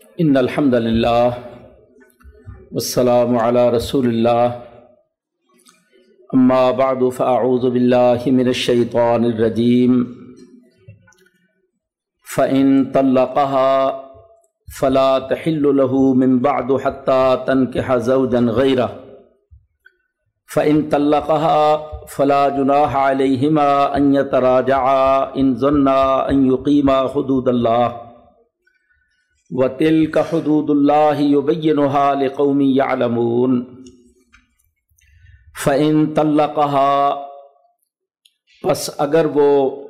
ان الحمد للہ والسلام علی رسول اللہ اما بعد فاعوذ باللہ من الشیطان الرجیم فإن طلقها فلا تحل له من بعد حتى تنكح زوجا غيره. فإن طلقها فلا جناح عليهما أن يتراجعا إن ظنا أن يقيما حدود الله. وتلك حدود الله يبينها لقوم يعلمون. فإن طلقها، پس اگر وہ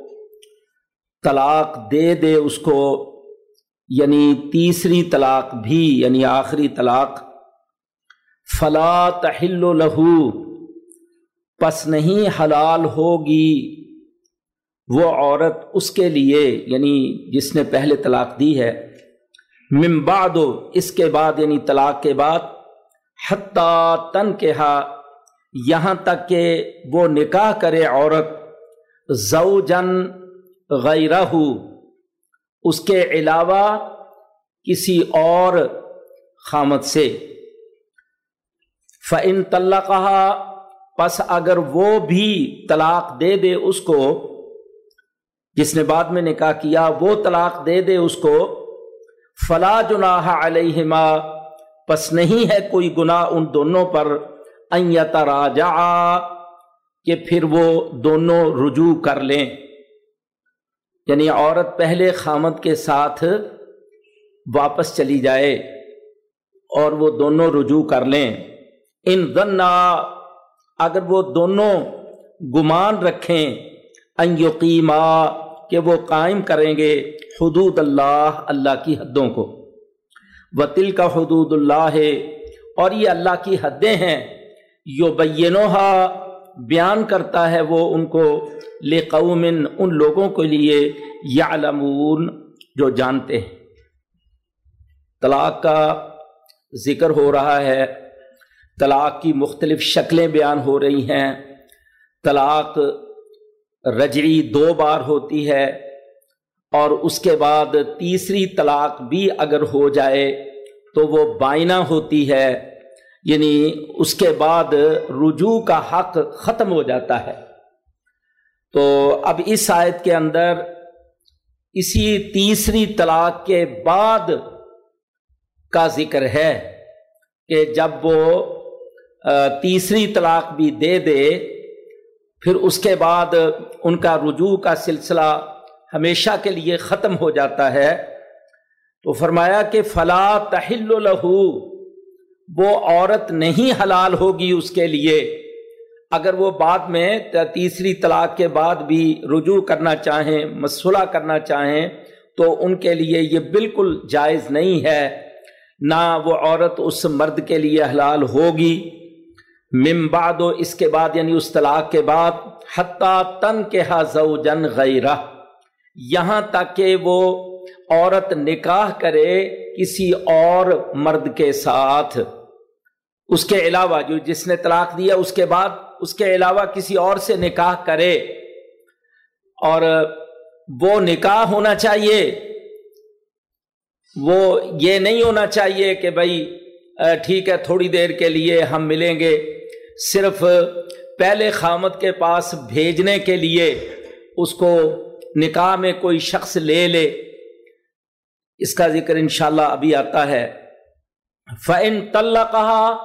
طلاق دے دے اس کو یعنی تیسری طلاق بھی یعنی آخری طلاق، فلا تحل لہو پس نہیں حلال ہوگی وہ عورت اس کے لیے یعنی جس نے پہلے طلاق دی ہے بعد اس کے بعد یعنی طلاق کے بعد، حتیٰ تن کے یہاں تک کہ وہ نکاح کرے عورت زوجن غیرہ، اس کے علاوہ کسی اور خامت سے۔ فعن طلّہ کہا پس اگر وہ بھی طلاق دے دے اس کو، جس نے بعد میں نکاح کیا، وہ طلاق دے دے اس کو فلا جناح علیہما، پس نہیں ہے کوئی گناہ ان دونوں پر راجا کہ پھر وہ دونوں رجوع کر لیں۔ یعنی عورت پہلے خامد کے ساتھ واپس چلی جائے اور وہ دونوں رجوع کر لیں۔ ان ذنا اگر وہ دونوں گمان رکھیں، ان یقیما کہ وہ قائم کریں گے حدود اللہ اللہ کی حدوں کو۔ وطل کا حدود اللہ ہے اور یہ اللہ کی حدیں ہیں۔ یو بینوہا بیان کرتا ہے وہ ان کو لے ان لوگوں کے لیے یا جو جانتے ہیں۔ طلاق کا ذکر ہو رہا ہے۔ طلاق کی مختلف شکلیں بیان ہو رہی ہیں۔ طلاق رجعی دو بار ہوتی ہے اور اس کے بعد تیسری طلاق بھی اگر ہو جائے تو وہ بائنا ہوتی ہے یعنی اس کے بعد رجوع کا حق ختم ہو جاتا ہے۔ تو اب اس آیت کے اندر اسی تیسری طلاق کے بعد کا ذکر ہے کہ جب وہ تیسری طلاق بھی دے دے پھر اس کے بعد ان کا رجوع کا سلسلہ ہمیشہ کے لیے ختم ہو جاتا ہے۔ تو فرمایا کہ فلا تحل لہو وہ عورت نہیں حلال ہوگی اس کے لیے۔ اگر وہ بعد میں تیسری طلاق کے بعد بھی رجوع کرنا چاہیں مسئلہ کرنا چاہیں، تو ان کے لیے یہ بالکل جائز نہیں ہے۔ نہ وہ عورت اس مرد کے لیے حلال ہوگی۔ بعد و اس کے بعد یعنی اس طلاق کے بعد، حتیٰ تن کے زوجن غیرہ، یہاں تک کہ وہ عورت نکاح کرے کسی اور مرد کے ساتھ۔ اس کے علاوہ جو جس نے طلاق دیا، اس کے بعد اس کے علاوہ کسی اور سے نکاح کرے۔ اور وہ نکاح ہونا چاہیے۔ وہ یہ نہیں ہونا چاہیے کہ بھائی، ٹھیک ہے، تھوڑی دیر کے لیے ہم ملیں گے۔ صرف پہلے خامت کے پاس بھیجنے کے لیے اس کو نکاح میں کوئی شخص لے لے، اس کا ذکر انشاءاللہ ابھی آتا ہے۔ فن طلّہ کہا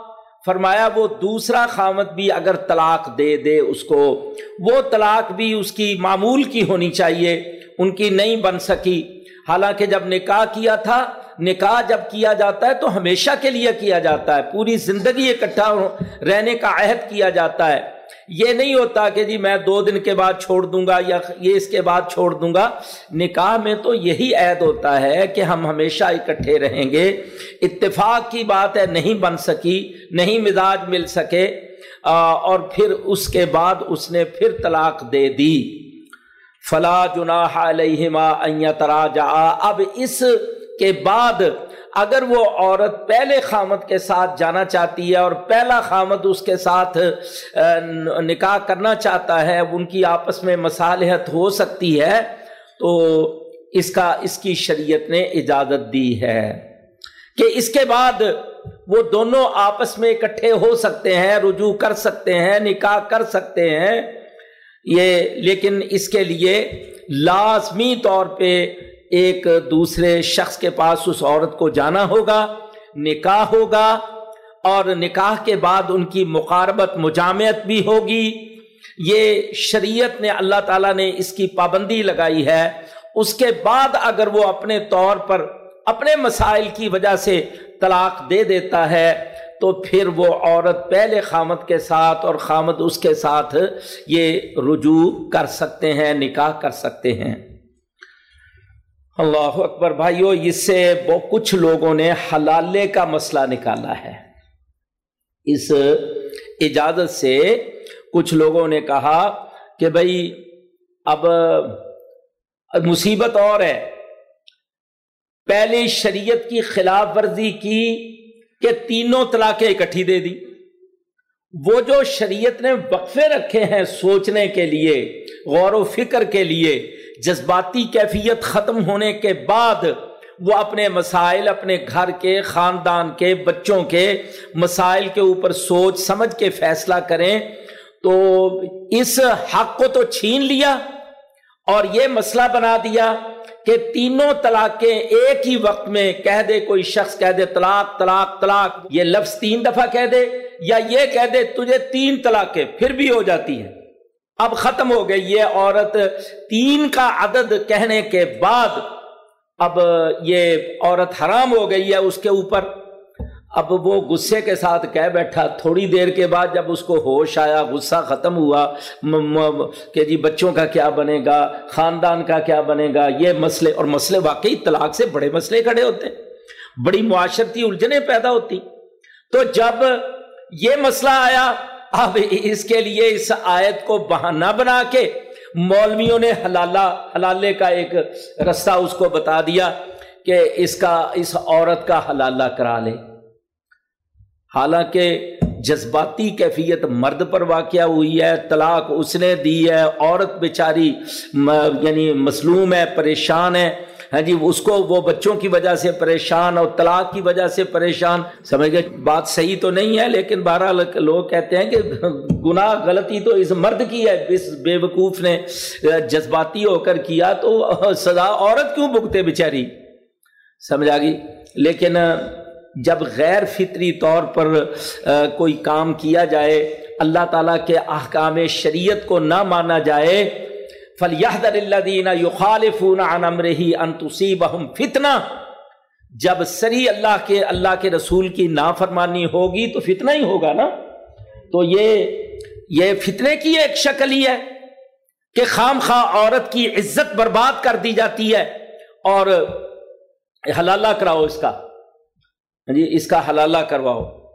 فرمایا وہ دوسرا خامت بھی اگر طلاق دے دے اس کو، وہ طلاق بھی اس کی معمول کی ہونی چاہیے، ان کی نہیں بن سکی۔ حالانکہ جب نکاح کیا تھا نکاح جب کیا جاتا ہے تو ہمیشہ کے لیے کیا جاتا ہے۔ پوری زندگی اکٹھا رہنے کا عہد کیا جاتا ہے۔ یہ نہیں ہوتا کہ جی میں دو دن کے بعد چھوڑ دوں گا یا یہ اس کے بعد چھوڑ دوں گا۔ نکاح میں تو یہی عہد ہوتا ہے کہ ہم ہمیشہ اکٹھے رہیں گے۔ اتفاق کی بات ہے، نہیں بن سکی، نہیں مزاج مل سکے۔ اور پھر اس کے بعد اس نے پھر طلاق دے دی۔ فلا جناح علیہما ان تراجع اب اس کے بعد اگر وہ عورت پہلے خامت کے ساتھ جانا چاہتی ہے اور پہلا خامت اس کے ساتھ نکاح کرنا چاہتا ہے، ان کی آپس میں مصالحت ہو سکتی ہے، تو اس کا، اس کی شریعت نے اجازت دی ہے کہ اس کے بعد وہ دونوں آپس میں اکٹھے ہو سکتے ہیں، رجوع کر سکتے ہیں، نکاح کر سکتے ہیں۔ یہ، لیکن اس کے لیے لازمی طور پہ ایک دوسرے شخص کے پاس اس عورت کو جانا ہوگا، نکاح ہوگا، اور نکاح کے بعد ان کی مقاربت، مجامعت بھی ہوگی۔ یہ شریعت نے، اللہ تعالیٰ نے اس کی پابندی لگائی ہے۔ اس کے بعد اگر وہ اپنے طور پر اپنے مسائل کی وجہ سے طلاق دے دیتا ہے، تو پھر وہ عورت پہلے خامد کے ساتھ اور خامد اس کے ساتھ یہ رجوع کر سکتے ہیں، نکاح کر سکتے ہیں۔ اللہ اکبر بھائیو، اس سے کچھ لوگوں نے حلالے کا مسئلہ نکالا ہے۔ اس اجازت سے کچھ لوگوں نے کہا کہ بھائی، اب مصیبت اور ہے۔ پہلی شریعت کی خلاف ورزی کی کہ تینوں طلاقیں اکٹھی دے دی۔ وہ جو شریعت نے وقفے رکھے ہیں سوچنے کے لیے، غور و فکر کے لیے جذباتی کیفیت ختم ہونے کے بعد وہ اپنے مسائل اپنے گھر کے، خاندان کے، بچوں کے مسائل کے اوپر سوچ سمجھ کے فیصلہ کریں تو اس حق کو تو چھین لیا اور یہ مسئلہ بنا دیا کہ تینوں طلاقیں ایک ہی وقت میں کہہ دے، کوئی شخص کہہ دے، طلاق طلاق طلاق، یہ لفظ تین دفعہ کہہ دے یا یہ کہہ دے تجھے تین طلاقیں پھر بھی ہو جاتی ہیں۔ اب ختم ہو گئی یہ عورت تین کا عدد کہنے کے بعد اب یہ عورت حرام ہو گئی ہے اس کے اوپر۔ اب وہ غصے کے ساتھ کہہ بیٹھا۔ تھوڑی دیر کے بعد جب اس کو ہوش آیا، غصہ ختم ہوا کہ جی بچوں کا کیا بنے گا، خاندان کا کیا بنے گا، یہ مسئلے، اور مسئلے واقعی طلاق سے بڑے مسئلے کھڑے ہوتے بڑی معاشرتی الجھنیں پیدا ہوتی۔ تو جب یہ مسئلہ آیا اب اس کے لیے اس آیت کو بہانہ بنا کے مولویوں نے حلالہ، حلالے کا ایک رستہ اس کو بتا دیا کہ اس کا، اس عورت کا حلالہ کرا لے حالانکہ جذباتی کیفیت مرد پر واقع ہوئی ہے، طلاق اس نے دی ہے، عورت بیچاری یعنی مسلوم ہے، پریشان ہے۔ ہاں جی اس کو وہ بچوں کی وجہ سے پریشان اور طلاق کی وجہ سے پریشان۔ سمجھ گئے، بات صحیح تو نہیں ہے، لیکن بہرحال لوگ کہتے ہیں کہ گناہ غلطی تو اس مرد کی ہے۔ اس بے وقوف نے جذباتی ہو کر کیا تو سزا عورت کیوں بھگتے بیچاری؟ سمجھا گی لیکن جب غیر فطری طور پر کوئی کام کیا جائے، اللہ تعالیٰ کے احکام شریعت کو نہ مانا جائے فلیحدر فتنہ جب سری اللہ کے اللہ کے رسول کی نافرمانی ہوگی تو فتنہ ہی ہوگا نا؟ تو یہ یہ فتنے کی ایک شکل ہی ہے کہ خام خواہ عورت کی عزت برباد کر دی جاتی ہے اور حلالہ کراؤ اس کا۔ ہاں جی اس کا حلالہ کرواؤ۔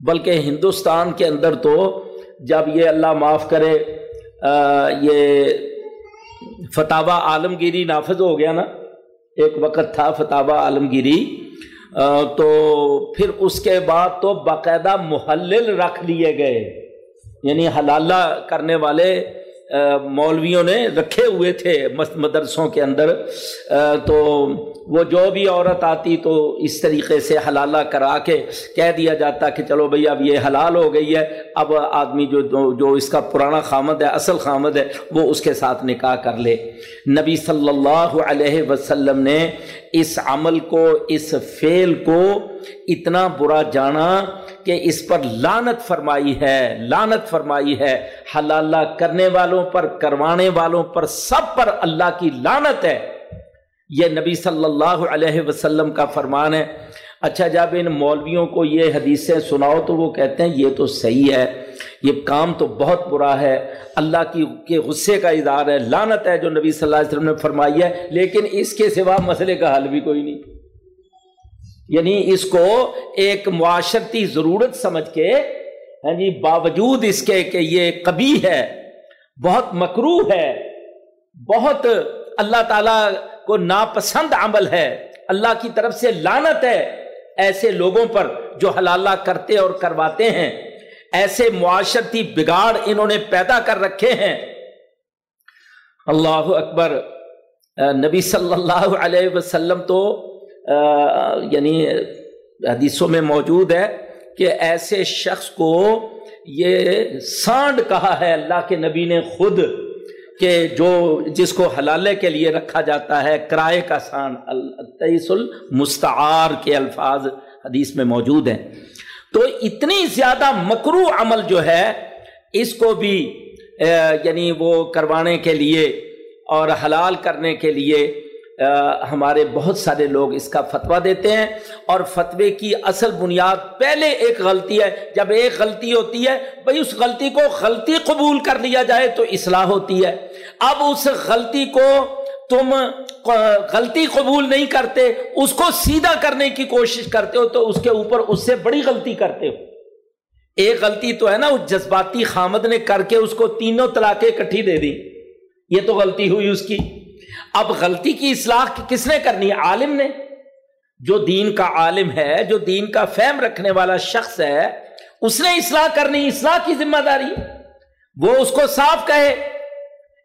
بلکہ ہندوستان کے اندر تو جب یہ اللہ معاف کرے یہ فتح عالمگیری نافذ ہو گیا نا؟ ایک وقت تھا فتح عالمگیری تو پھر اس کے بعد تو باقاعدہ محلل رکھ لیے گئے یعنی حلالہ کرنے والے مولویوں نے رکھے ہوئے تھے مدرسوں کے اندر۔ تو وہ جو بھی عورت آتی تو اس طریقے سے حلالہ کرا کے کہہ دیا جاتا کہ چلو بھائی اب یہ حلال ہو گئی ہے، اب آدمی جو جو اس کا پرانا خامد ہے، اصل خامد ہے، وہ اس کے ساتھ نکاح کر لے۔ نبی صلی اللہ علیہ وسلم نے اس عمل کو، اس فعل کو اتنا برا جانا کہ اس پر لانت فرمائی ہے لانت فرمائی ہے۔ حلالہ کرنے والوں پر، کروانے والوں پر سب پر اللہ کی لانت ہے۔ یہ نبی صلی اللہ علیہ وسلم کا فرمان ہے۔ اچھا جب ان مولویوں کو یہ حدیثیں سناؤ تو وہ کہتے ہیں، یہ تو صحیح ہے۔ یہ کام تو بہت برا ہے۔ اللہ کی، کے غصے کا اظہار ہے۔ لانت ہے جو نبی صلی اللہ علیہ وسلم نے فرمائی ہے، لیکن اس کے سوا مسئلے کا حل بھی کوئی نہیں۔ یعنی اس کو ایک معاشرتی ضرورت سمجھ کے ہاں جی باوجود اس کے کہ یہ کبھی ہے، بہت مکرو ہے، بہت اللہ تعالیٰ کو ناپسند عمل ہے، اللہ کی طرف سے لانت ہے، ایسے لوگوں پر جو حلالہ کرتے اور کرواتے ہیں، ایسے معاشرتی بگاڑ انہوں نے پیدا کر رکھے ہیں۔ اللہ اکبر، نبی صلی اللہ علیہ وسلم تو یعنی حدیثوں میں موجود ہے کہ ایسے شخص کو یہ سانڈ کہا ہے اللہ کے نبی نے خود کہ جو جس کو حلالے کے لیے رکھا جاتا ہے، کرائے کا سانڈ تیس المستعار کے الفاظ حدیث میں موجود ہیں۔ تو اتنی زیادہ مکرو عمل جو ہے، اس کو بھی یعنی وہ کروانے کے لیے اور حلال کرنے کے لیے ہمارے بہت سارے لوگ اس کا فتویٰ دیتے ہیں اور فتوے کی اصل بنیاد پہلے ایک غلطی ہے، جب ایک غلطی ہوتی ہے بھائی اس غلطی کو غلطی قبول کر لیا جائے تو اصلاح ہوتی ہے۔ اب اس غلطی کو تم غلطی قبول نہیں کرتے، اس کو سیدھا کرنے کی کوشش کرتے ہو تو اس کے اوپر اس سے بڑی غلطی کرتے ہو۔ ایک غلطی تو ہے نا، اس جذباتی خامد نے کر کے اس کو تینوں طلاقیں کٹھی دے دی۔ یہ تو غلطی ہوئی اس کی۔ اب غلطی کی اصلاح کس نے کرنی ہے؟ عالم نے۔ جو دین کا عالم ہے، جو دین کا فہم رکھنے والا شخص ہے، اس نے اصلاح کرنی، اصلاح کی ذمہ داری۔ وہ اس کو صاف کہے۔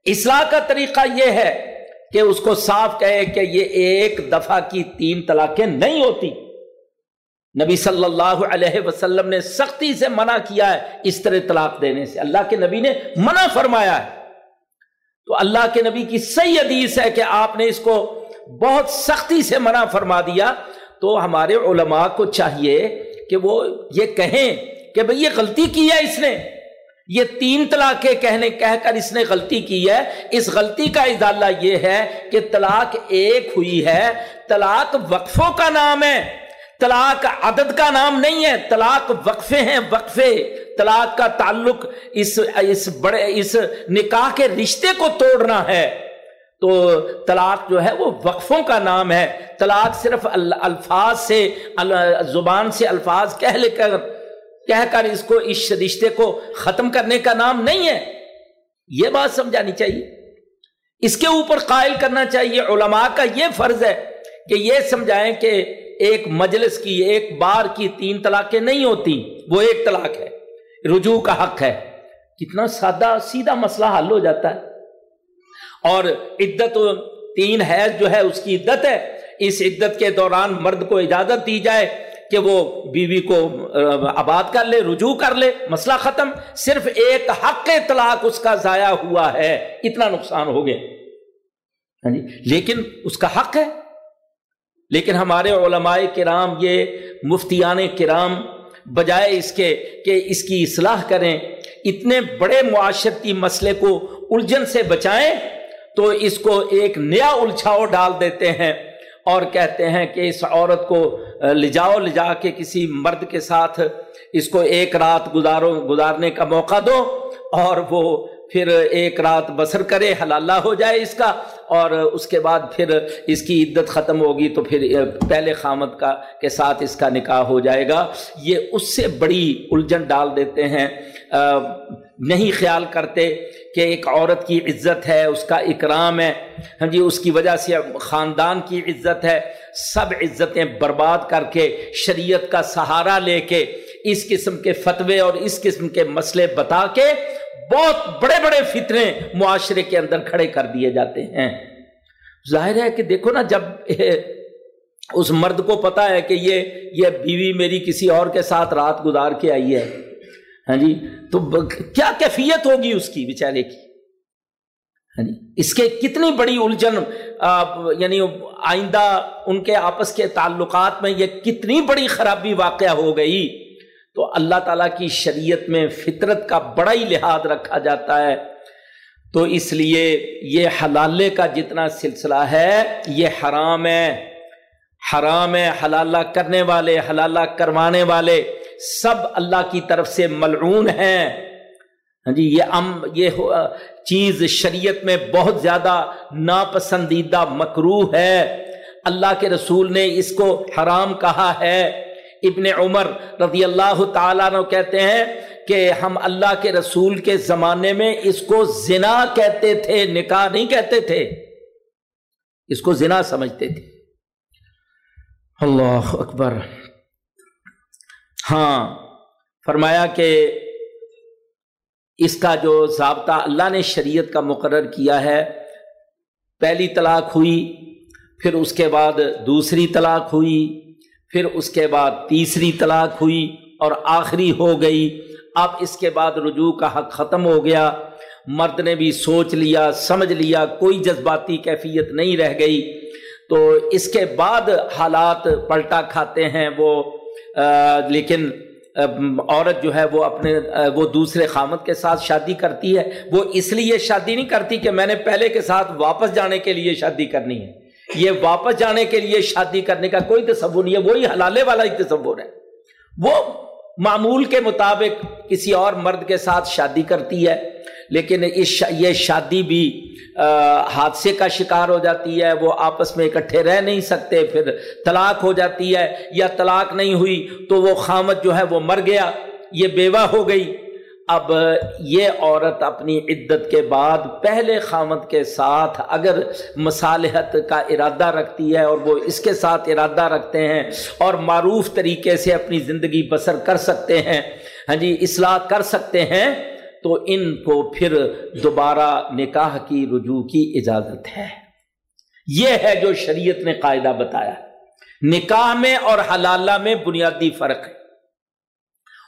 اصلاح کا طریقہ یہ ہے کہ اس کو صاف کہے کہ یہ ایک دفعہ کی تین طلاقیں نہیں ہوتی۔ نبی صلی اللہ علیہ وسلم نے سختی سے منع کیا ہے اس طرح طلاق دینے سے۔ اللہ کے نبی نے منع فرمایا ہے۔ تو اللہ کے نبی کی صحیح حدیث ہے کہ آپ نے اس کو بہت سختی سے منع فرما دیا، تو ہمارے علماء کو چاہیے کہ وہ یہ کہیں کہ بھئی یہ غلطی کی ہے اس نے۔ یہ تین طلاقیں کہنے، کہہ کر اس نے غلطی کی ہے۔ اس غلطی کا ادالہ یہ ہے کہ طلاق ایک ہوئی ہے۔ طلاق وقفوں کا نام ہے۔ طلاق عدد کا نام نہیں ہے۔ طلاق وقفے ہیں، وقفے۔ طلاق کا تعلق اس اس بڑے، اس نکاح کے رشتے کو توڑنا ہے۔ تو طلاق جو ہے وہ وقفوں کا نام ہے۔ طلاق صرف الفاظ سے زبان سے الفاظ کہہ لے کر، کہہ کر اس کو، اس رشتے کو ختم کرنے کا نام نہیں ہے۔ یہ بات سمجھانی چاہیے۔ اس کے اوپر قائل کرنا چاہیے۔ علماء کا یہ فرض ہے کہ یہ سمجھائیں کہ ایک مجلس کی، ایک بار کی تین طلاقیں نہیں ہوتی۔ وہ ایک طلاق ہے۔ رجوع کا حق ہے۔ کتنا سادہ، سیدھا مسئلہ حل ہو جاتا ہے۔ اور عدت تین حیض جو ہے، اس کی عدت ہے۔ اس عدت کے دوران مرد کو اجازت دی جائے کہ وہ بیوی کو آباد کر لے، رجوع کر لے۔ مسئلہ ختم۔ صرف ایک حق طلاق اس کا ضائع ہوا ہے۔ اتنا نقصان ہو گیا۔ ہاں جی؟ لیکن اس کا حق ہے۔ لیکن ہمارے علماء کرام، یہ مفتیان کرام بجائے اس کے کہ اس کی اصلاح کریں، اتنے بڑے معاشرتی مسئلے کو الجھن سے بچائیں تو اس کو ایک نیا الجھاؤ ڈال دیتے ہیں اور کہتے ہیں کہ اس عورت کو لے جاؤ، لے جا کے کسی مرد کے ساتھ اس کو ایک رات گزارو، گزارنے کا موقع دو اور وہ پھر ایک رات بسر کرے، حلالہ ہو جائے اس کا، اور اس کے بعد پھر اس کی عدت ختم ہوگی تو پھر پہلے خامد کا، کے ساتھ اس کا نکاح ہو جائے گا۔ یہ اس سے بڑی الجھن ڈال دیتے ہیں۔ نہیں خیال کرتے کہ ایک عورت کی عزت ہے، اس کا اکرام ہے۔ ہاں جی اس کی وجہ سے خاندان کی عزت ہے۔ سب عزتیں برباد کر کے، شریعت کا سہارا لے کے، اس قسم کے فتوے اور اس قسم کے مسئلے بتا کے بہت بڑے بڑے فتنے معاشرے کے اندر کھڑے کر دیے جاتے ہیں۔ ظاہر ہے کہ دیکھو نا، جب اس مرد کو پتا ہے کہ یہ یہ بیوی میری کسی اور کے ساتھ رات گزار کے آئی ہے ہاں جی تو کیا کیفیت ہوگی اس کی بیچارے کی؟ ہاں جی اس کے کتنی بڑی الجھن یعنی آئندہ ان کے آپس کے تعلقات میں یہ کتنی بڑی خرابی واقع ہو گئی۔ تو اللہ تعالیٰ کی شریعت میں فطرت کا بڑا ہی لحاظ رکھا جاتا ہے۔ تو اس لیے یہ حلالے کا جتنا سلسلہ ہے، یہ حرام ہے۔ حرام ہے حلالہ کرنے والے، حلالہ کروانے والے۔ سب اللہ کی طرف سے ملعون ہیں۔ ہاں جی یہ ام، یہ چیز شریعت میں بہت زیادہ ناپسندیدہ مکرو ہے۔ اللہ کے رسول نے اس کو حرام کہا ہے۔ ابن عمر رضی اللہ تعالیٰ نے کہتے ہیں کہ ہم اللہ کے رسول کے زمانے میں اس کو زنا کہتے تھے، نکاح نہیں کہتے تھے۔ اس کو زنا سمجھتے تھے۔ اللہ اکبر۔ ہاں فرمایا کہ اس کا جو ضابطہ اللہ نے شریعت کا مقرر کیا ہے، پہلی طلاق ہوئی، پھر اس کے بعد دوسری طلاق ہوئی۔ پھر اس کے بعد تیسری طلاق ہوئی اور آخری ہو گئی۔ اب اس کے بعد رجوع کا حق ختم ہو گیا۔ مرد نے بھی سوچ لیا، سمجھ لیا، کوئی جذباتی کیفیت نہیں رہ گئی۔ تو اس کے بعد حالات پلٹا کھاتے ہیں وہ لیکن عورت جو ہے وہ اپنے وہ دوسرے خامت کے ساتھ شادی کرتی ہے۔ وہ اس لیے شادی نہیں کرتی کہ میں نے پہلے کے ساتھ واپس جانے کے لیے شادی کرنی ہے۔ یہ واپس جانے کے لیے شادی کرنے کا کوئی تصور نہیں ہے، وہی حلالے والا ہی تصور ہے۔ وہ معمول کے مطابق کسی اور مرد کے ساتھ شادی کرتی ہے، لیکن اس یہ شادی بھی حادثے کا شکار ہو جاتی ہے، وہ آپس میں اکٹھے رہ نہیں سکتے، پھر طلاق ہو جاتی ہے یا طلاق نہیں ہوئی تو وہ خامت جو ہے وہ مر گیا، یہ بیوہ ہو گئی۔ اب یہ عورت اپنی عدت کے بعد پہلے خامت کے ساتھ اگر مصالحت کا ارادہ رکھتی ہے اور وہ اس کے ساتھ ارادہ رکھتے ہیں اور معروف طریقے سے اپنی زندگی بسر کر سکتے ہیں ہاں جی اصلاح کر سکتے ہیں، تو ان کو پھر دوبارہ نکاح کی رجوع کی اجازت ہے۔ یہ ہے جو شریعت نے قاعدہ بتایا۔ نکاح میں اور حلالہ میں بنیادی فرق ہے۔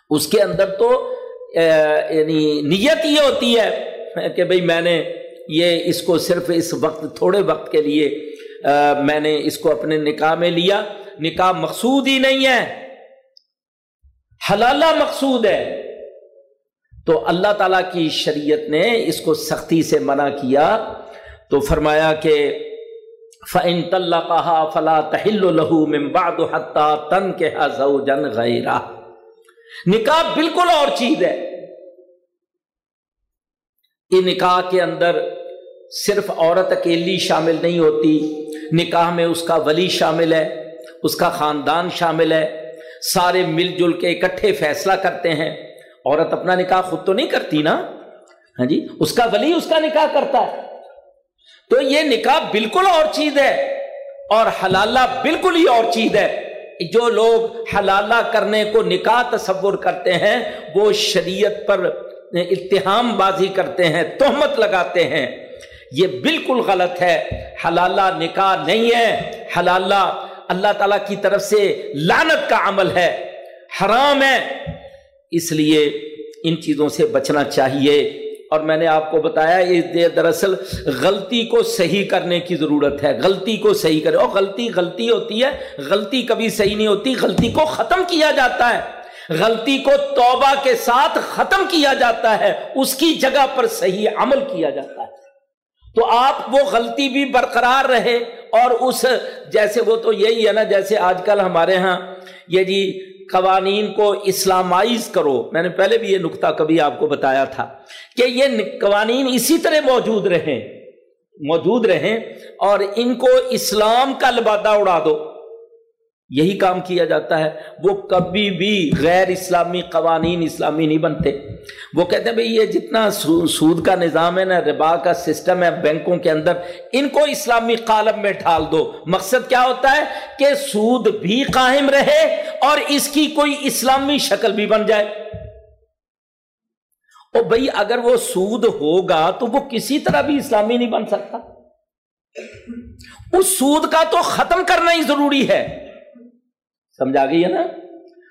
اس کے اندر تو یعنی نیت یہ ہوتی ہے کہ بھئی میں نے یہ اس کو صرف اس وقت، تھوڑے وقت کے لیے میں نے اس کو اپنے نکاح میں لیا۔ نکاح مقصود ہی نہیں ہے۔ حلالہ مقصود ہے۔ تو اللہ تعالیٰ کی شریعت نے اس کو سختی سے منع کیا۔ تو فرمایا کہ فن طلّہ کہا فلا تہل لہو ممباد تن کے جن غیرہ نکاح بالکل اور چیز ہے۔ یہ نکاح کے اندر صرف عورت اکیلی شامل نہیں ہوتی، نکاح میں اس کا ولی شامل ہے، اس کا خاندان شامل ہے۔ سارے مل جل کے اکٹھے فیصلہ کرتے ہیں۔ عورت اپنا نکاح خود تو نہیں کرتی نا؟ ہاں جی اس کا ولی اس کا نکاح کرتا ہے۔ تو یہ نکاح بالکل اور چیز ہے اور حلالہ بالکل ہی اور چیز ہے۔ جو لوگ حلالہ کرنے کو نکاح تصور کرتے ہیں، وہ شریعت پر اتحام بازی کرتے ہیں، تہمت لگاتے ہیں۔ یہ بالکل غلط ہے۔ حلالہ نکاح نہیں ہے۔ حلالہ اللہ تعالی کی طرف سے لانت کا عمل ہے۔ حرام ہے۔ اس لیے ان چیزوں سے بچنا چاہیے۔ اور میں نے آپ کو بتایا یہ دراصل غلطی کو صحیح کرنے کی ضرورت ہے۔ غلطی کو صحیح کرے۔ اور غلطی غلطی ہوتی ہے۔ غلطی کبھی صحیح نہیں ہوتی۔ غلطی کو ختم کیا جاتا ہے۔ غلطی کو توبہ کے ساتھ ختم کیا جاتا ہے۔ اس کی جگہ پر صحیح عمل کیا جاتا ہے۔ تو آپ وہ غلطی بھی برقرار رہے اور اس جیسے وہ تو یہی ہے نا، جیسے آج کل ہمارے ہاں یہ جی قوانین کو اسلامائز کرو۔ میں نے پہلے بھی یہ نقطہ کبھی آپ کو بتایا تھا کہ یہ قوانین اسی طرح موجود رہیں موجود رہیں اور ان کو اسلام کا لبادہ اڑا دو۔ یہی کام کیا جاتا ہے۔ وہ کبھی بھی غیر اسلامی قوانین اسلامی نہیں بنتے۔ وہ کہتے ہیں بھئی یہ جتنا سود کا نظام ہے نا، ربا کا سسٹم ہے بینکوں کے اندر، ان کو اسلامی قالب میں ڈھال دو۔ مقصد کیا ہوتا ہے؟ کہ سود بھی قائم رہے اور اس کی کوئی اسلامی شکل بھی بن جائے۔ او بھئی اگر وہ سود ہوگا تو وہ کسی طرح بھی اسلامی نہیں بن سکتا۔ اس سود کا تو ختم کرنا ہی ضروری ہے۔ سمجھا گئی ہے نا؟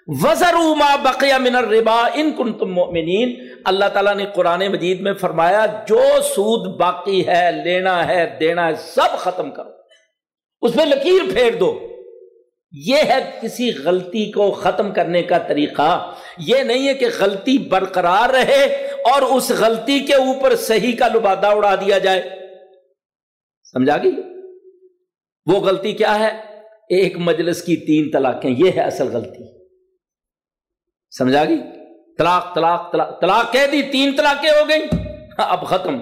وزر ما بقیہ من الربا ان کن تم مومنین اللہ تعالیٰ نے قرآن مجید میں فرمایا، جو سود باقی ہے، لینا ہے، دینا ہے، سب ختم کرو۔ اس میں لکیر پھیر دو۔ یہ ہے کسی غلطی کو ختم کرنے کا طریقہ۔ یہ نہیں ہے کہ غلطی برقرار رہے اور اس غلطی کے اوپر صحیح کا لبادہ اڑا دیا جائے۔ سمجھا گئی؟ وہ غلطی کیا ہے؟ ایک مجلس کی تین طلاقیں، یہ ہے اصل غلطی۔ سمجھا گئی؟ طلاق طلاق طلاق طلاق کہہ دی، تین طلاقیں ہو گئی ہاں، اب ختم۔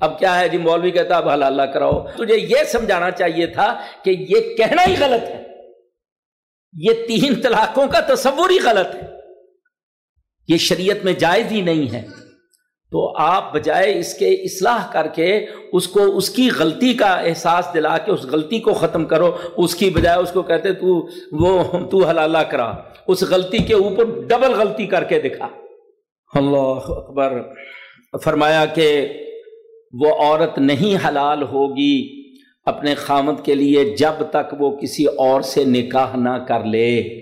اب کیا ہے جی؟ مولوی کہتا اب حلال اللہ کراؤ۔ تجھے یہ سمجھانا چاہیے تھا کہ یہ کہنا ہی غلط ہے۔ یہ تین طلاقوں کا تصور ہی غلط ہے۔ یہ شریعت میں جائز ہی نہیں ہے۔ تو آپ بجائے اس کے اصلاح کر کے اس کو اس کی غلطی کا احساس دلا کے اس غلطی کو ختم کرو۔ اس کی بجائے اس کو کہتے تو وہ تو حلالہ کرا۔ اس غلطی کے اوپر ڈبل غلطی کر کے دکھا۔ اللہ اکبر۔ فرمایا کہ وہ عورت نہیں حلال ہوگی اپنے خامد کے لیے جب تک وہ کسی اور سے نکاح نہ کر لے۔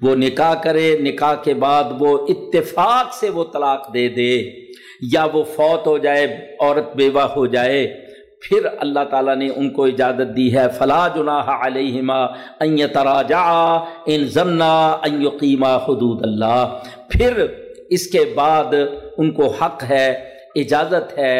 وہ نکاح کرے، نکاح کے بعد وہ اتفاق سے وہ طلاق دے دے، یا وہ فوت ہو جائے، عورت بیوہ ہو جائے، پھر اللہ تعالیٰ نے ان کو اجازت دی ہے، فلا جناح علیہما ان تراجا ان ضمنا ان یقیما حدود اللہ۔ پھر اس کے بعد ان کو حق ہے، اجازت ہے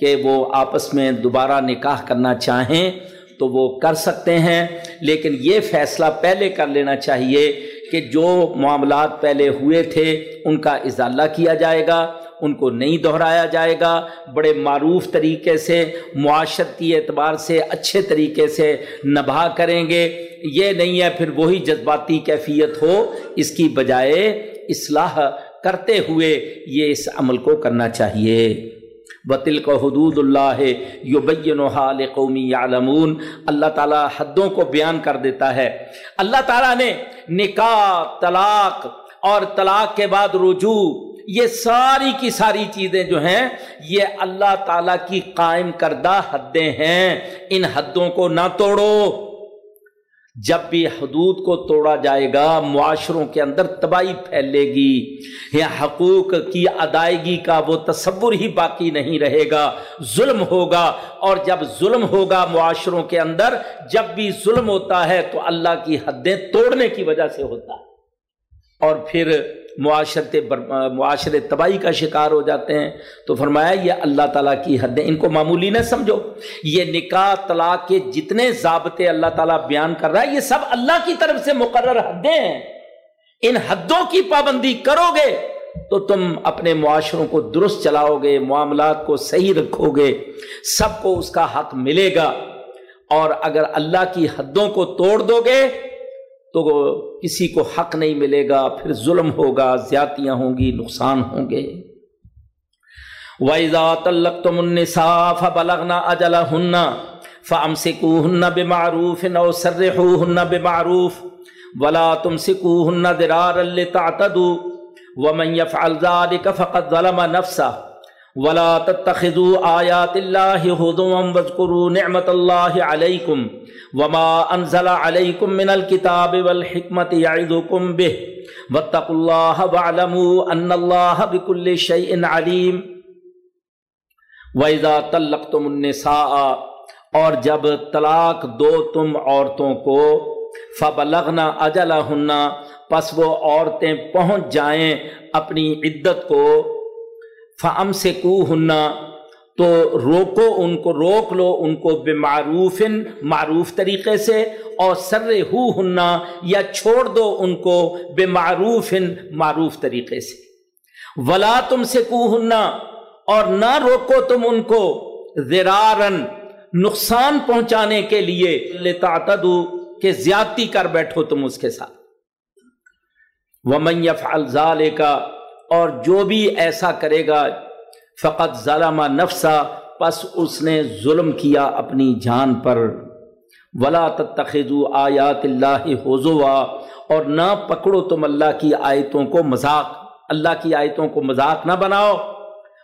کہ وہ آپس میں دوبارہ نکاح کرنا چاہیں تو وہ کر سکتے ہیں، لیکن یہ فیصلہ پہلے کر لینا چاہیے کہ جو معاملات پہلے ہوئے تھے، ان کا ازالہ کیا جائے گا، ان کو نہیں دہرایا جائے گا۔ بڑے معروف طریقے سے معاشرتی اعتبار سے اچھے طریقے سے نبھا کریں گے۔ یہ نہیں ہے پھر وہی جذباتی کیفیت ہو، اس کی بجائے اصلاح کرتے ہوئے یہ اس عمل کو کرنا چاہیے۔ بطل کو حدود اللہ یو حال قومی عالمون اللہ تعالیٰ حدوں کو بیان کر دیتا ہے۔ اللہ تعالیٰ نے نکاح، طلاق اور طلاق کے بعد رجوع، یہ ساری کی ساری چیزیں جو ہیں، یہ اللہ تعالیٰ کی قائم کردہ حدیں ہیں۔ ان حدوں کو نہ توڑو۔ جب بھی حدود کو توڑا جائے گا، معاشروں کے اندر تباہی پھیلے گی۔ یا حقوق کی ادائیگی کا وہ تصور ہی باقی نہیں رہے گا۔ ظلم ہوگا۔ اور جب ظلم ہوگا معاشروں کے اندر، جب بھی ظلم ہوتا ہے تو اللہ کی حدیں توڑنے کی وجہ سے ہوتا ہے۔ اور پھر معاشرت معاشرے تباہی کا شکار ہو جاتے ہیں تو فرمایا یہ اللہ تعالیٰ کی حدیں ان کو معمولی نہ سمجھو۔ یہ نکاح، طلاق کے جتنے ضابطے اللہ تعالیٰ بیان کر رہا ہے، یہ سب اللہ کی طرف سے مقرر حدیں ہیں۔ ان حدوں کی پابندی کرو گے تو تم اپنے معاشروں کو درست چلاؤ گے، معاملات کو صحیح رکھو گے، سب کو اس کا حق ملے گا۔ اور اگر اللہ کی حدوں کو توڑ دو گے تو کسی کو حق نہیں ملے گا، پھر ظلم ہوگا زیاتیاں ہوں گی، نقصان ہوں گے۔ وَإِذَا تَلَّقْتُمُ النِّسَاءَ فَبَلَغْنَا أَجَلَهُنَّ فَأَمْسِكُوهُنَّ بِمَعْرُوفٍ أَوْ سَرِّحُوهُنَّ بِمَعْرُوفٍ وَلَا تُمْسِكُوهُنَّ ذِرَارًا لِتَعْتَدُوا وَمَنْ يَفْعَلْ ذَلِكَ فَقَدْ ظَلَمَ نَفْسَهُ ولا تتخذوا آیات اللہ حدوا واذکروا نعمت اللہ علیکم وما انزل علیکم من الكتاب والحکمت یعظکم به واتقوا اللہ واعلموا ان اللہ بكل شیء علیم وَإِذَا طَلَّقْتُمُ النِّسَاءَ اور جب طلاق دو تم عورتوں کو فَبَلَغْنَا أَجَلَهُنَّ پس وہ عورتیں پہنچ جائیں اپنی عدت کو فم سے کو ہننا تو روکو ان کو، روک لو ان کو بے معروف معروف طریقے سے، اور سر ہو ہننا یا چھوڑ دو ان کو بے معروف معروف طریقے سے۔ ولا تم سے کو ہننا اور نہ روکو تم ان کو زرارن نقصان پہنچانے کے لیے لتا کہ زیادتی کر بیٹھو تم اس کے ساتھ۔ ومن يفعل ذلك کا اور جو بھی ایسا کرے گا، فقط ظلم نفسا، پس اس نے ظلم کیا اپنی جان پر۔ ولا تخذو آیات اللہ حضوا اور نہ پکڑو تم اللہ کی آیتوں کو مذاق۔ اللہ کی آیتوں کو مذاق نہ بناؤ۔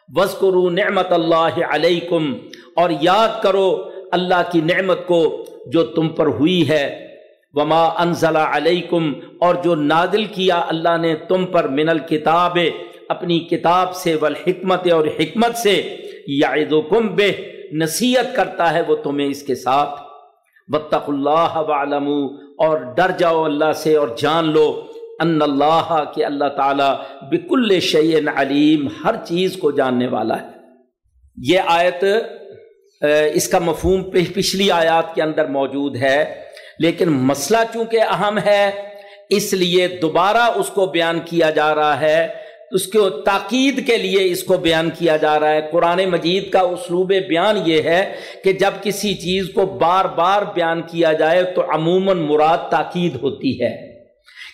بس کرو نعمت اللہ علیکم اور یاد کرو اللہ کی نعمت کو جو تم پر ہوئی ہے۔ وما انزل علیکم اور جو نادل کیا اللہ نے تم پر من الکتاب، اپنی کتاب سے، والحکمت اور حکمت سے، یعظکم بے نصیحت کرتا ہے وہ تمہیں اس کے ساتھ۔ بطق اللہ وعلمو اور ڈر جاؤ اللہ سے اور جان لو۔ ان اللہ کہ اللہ تعالیٰ بکل شعین علیم ہر چیز کو جاننے والا ہے۔ یہ آیت اس کا مفہوم پچھلی آیات کے اندر موجود ہے۔ لیکن مسئلہ چونکہ اہم ہے، اس لیے دوبارہ اس کو بیان کیا جا رہا ہے۔ اس کو تاکید کے لیے اس کو بیان کیا جا رہا ہے۔ قرآن مجید کا اسلوب بیان یہ ہے کہ جب کسی چیز کو بار بار بیان کیا جائے تو عموماً مراد تاکید ہوتی ہے۔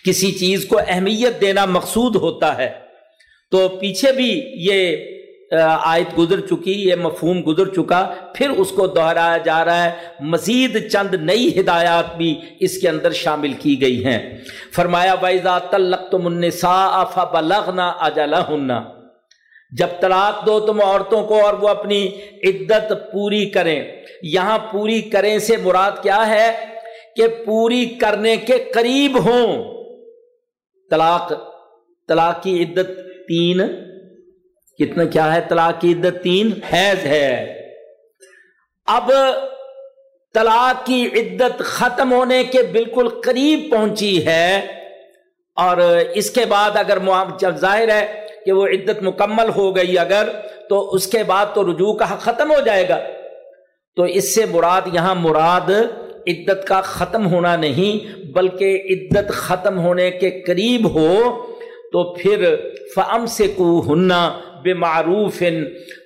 کسی چیز کو اہمیت دینا مقصود ہوتا ہے۔ تو پیچھے بھی یہ آیت گزر چکی، یہ مفہوم گزر چکا، پھر اس کو دہرایا جا رہا ہے۔ مزید چند نئی ہدایات بھی اس کے اندر شامل کی گئی ہیں۔ فرمایا وائزا تلق تم النساء فبلغنا اجلہن جب طلاق دو تم عورتوں کو اور وہ اپنی عدت پوری کریں۔ یہاں پوری کریں سے مراد کیا ہے؟ کہ پوری کرنے کے قریب ہوں۔ طلاق طلاق کی عدت تین کتنا کیا ہے؟ طلاق کی عدت تین حیض ہے۔ اب طلاق کی عدت ختم ہونے کے بالکل قریب پہنچی ہے اور اس کے بعد اگر جب ظاہر ہے کہ وہ عدت مکمل ہو گئی اگر، تو اس کے بعد تو رجوع کا حق ختم ہو جائے گا۔ تو اس سے مراد یہاں مراد عدت کا ختم ہونا نہیں، بلکہ عدت ختم ہونے کے قریب ہو، تو پھر فم سے کو ہننا بے معروف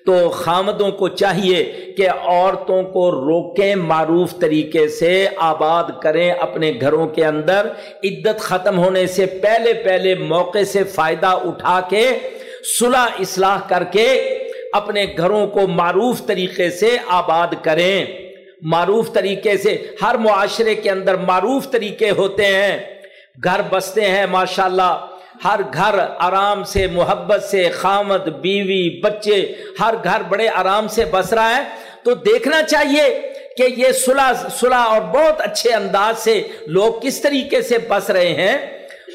تو خامدوں کو چاہیے کہ عورتوں کو روکیں معروف طریقے سے، آباد کریں اپنے گھروں کے اندر۔ عدت ختم ہونے سے پہلے پہلے موقع سے فائدہ اٹھا کے، صلح اصلاح کر کے اپنے گھروں کو معروف طریقے سے آباد کریں۔ معروف طریقے سے، ہر معاشرے کے اندر معروف طریقے ہوتے ہیں۔ گھر بستے ہیں، ماشاءاللہ۔ اللہ ہر گھر آرام سے، محبت سے، خامد، بیوی، بچے، ہر گھر بڑے آرام سے بس رہا ہے۔ تو دیکھنا چاہیے کہ یہ صلح صلح اور بہت اچھے انداز سے لوگ کس طریقے سے بس رہے ہیں۔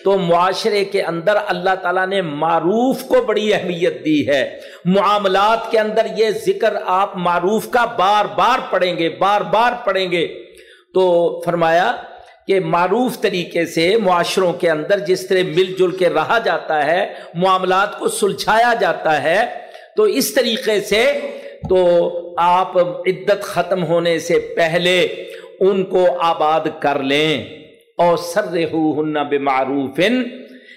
تو معاشرے کے اندر اللہ تعالیٰ نے معروف کو بڑی اہمیت دی ہے۔ معاملات کے اندر یہ ذکر آپ معروف کا بار بار پڑھیں گے، بار بار پڑھیں گے۔ تو فرمایا کہ معروف طریقے سے معاشروں کے اندر جس طرح مل جل کے رہا جاتا ہے، معاملات کو سلجھایا جاتا ہے، تو اس طریقے سے تو آپ عدت ختم ہونے سے پہلے ان کو آباد کر لیں۔ اور سر ہن بے معروف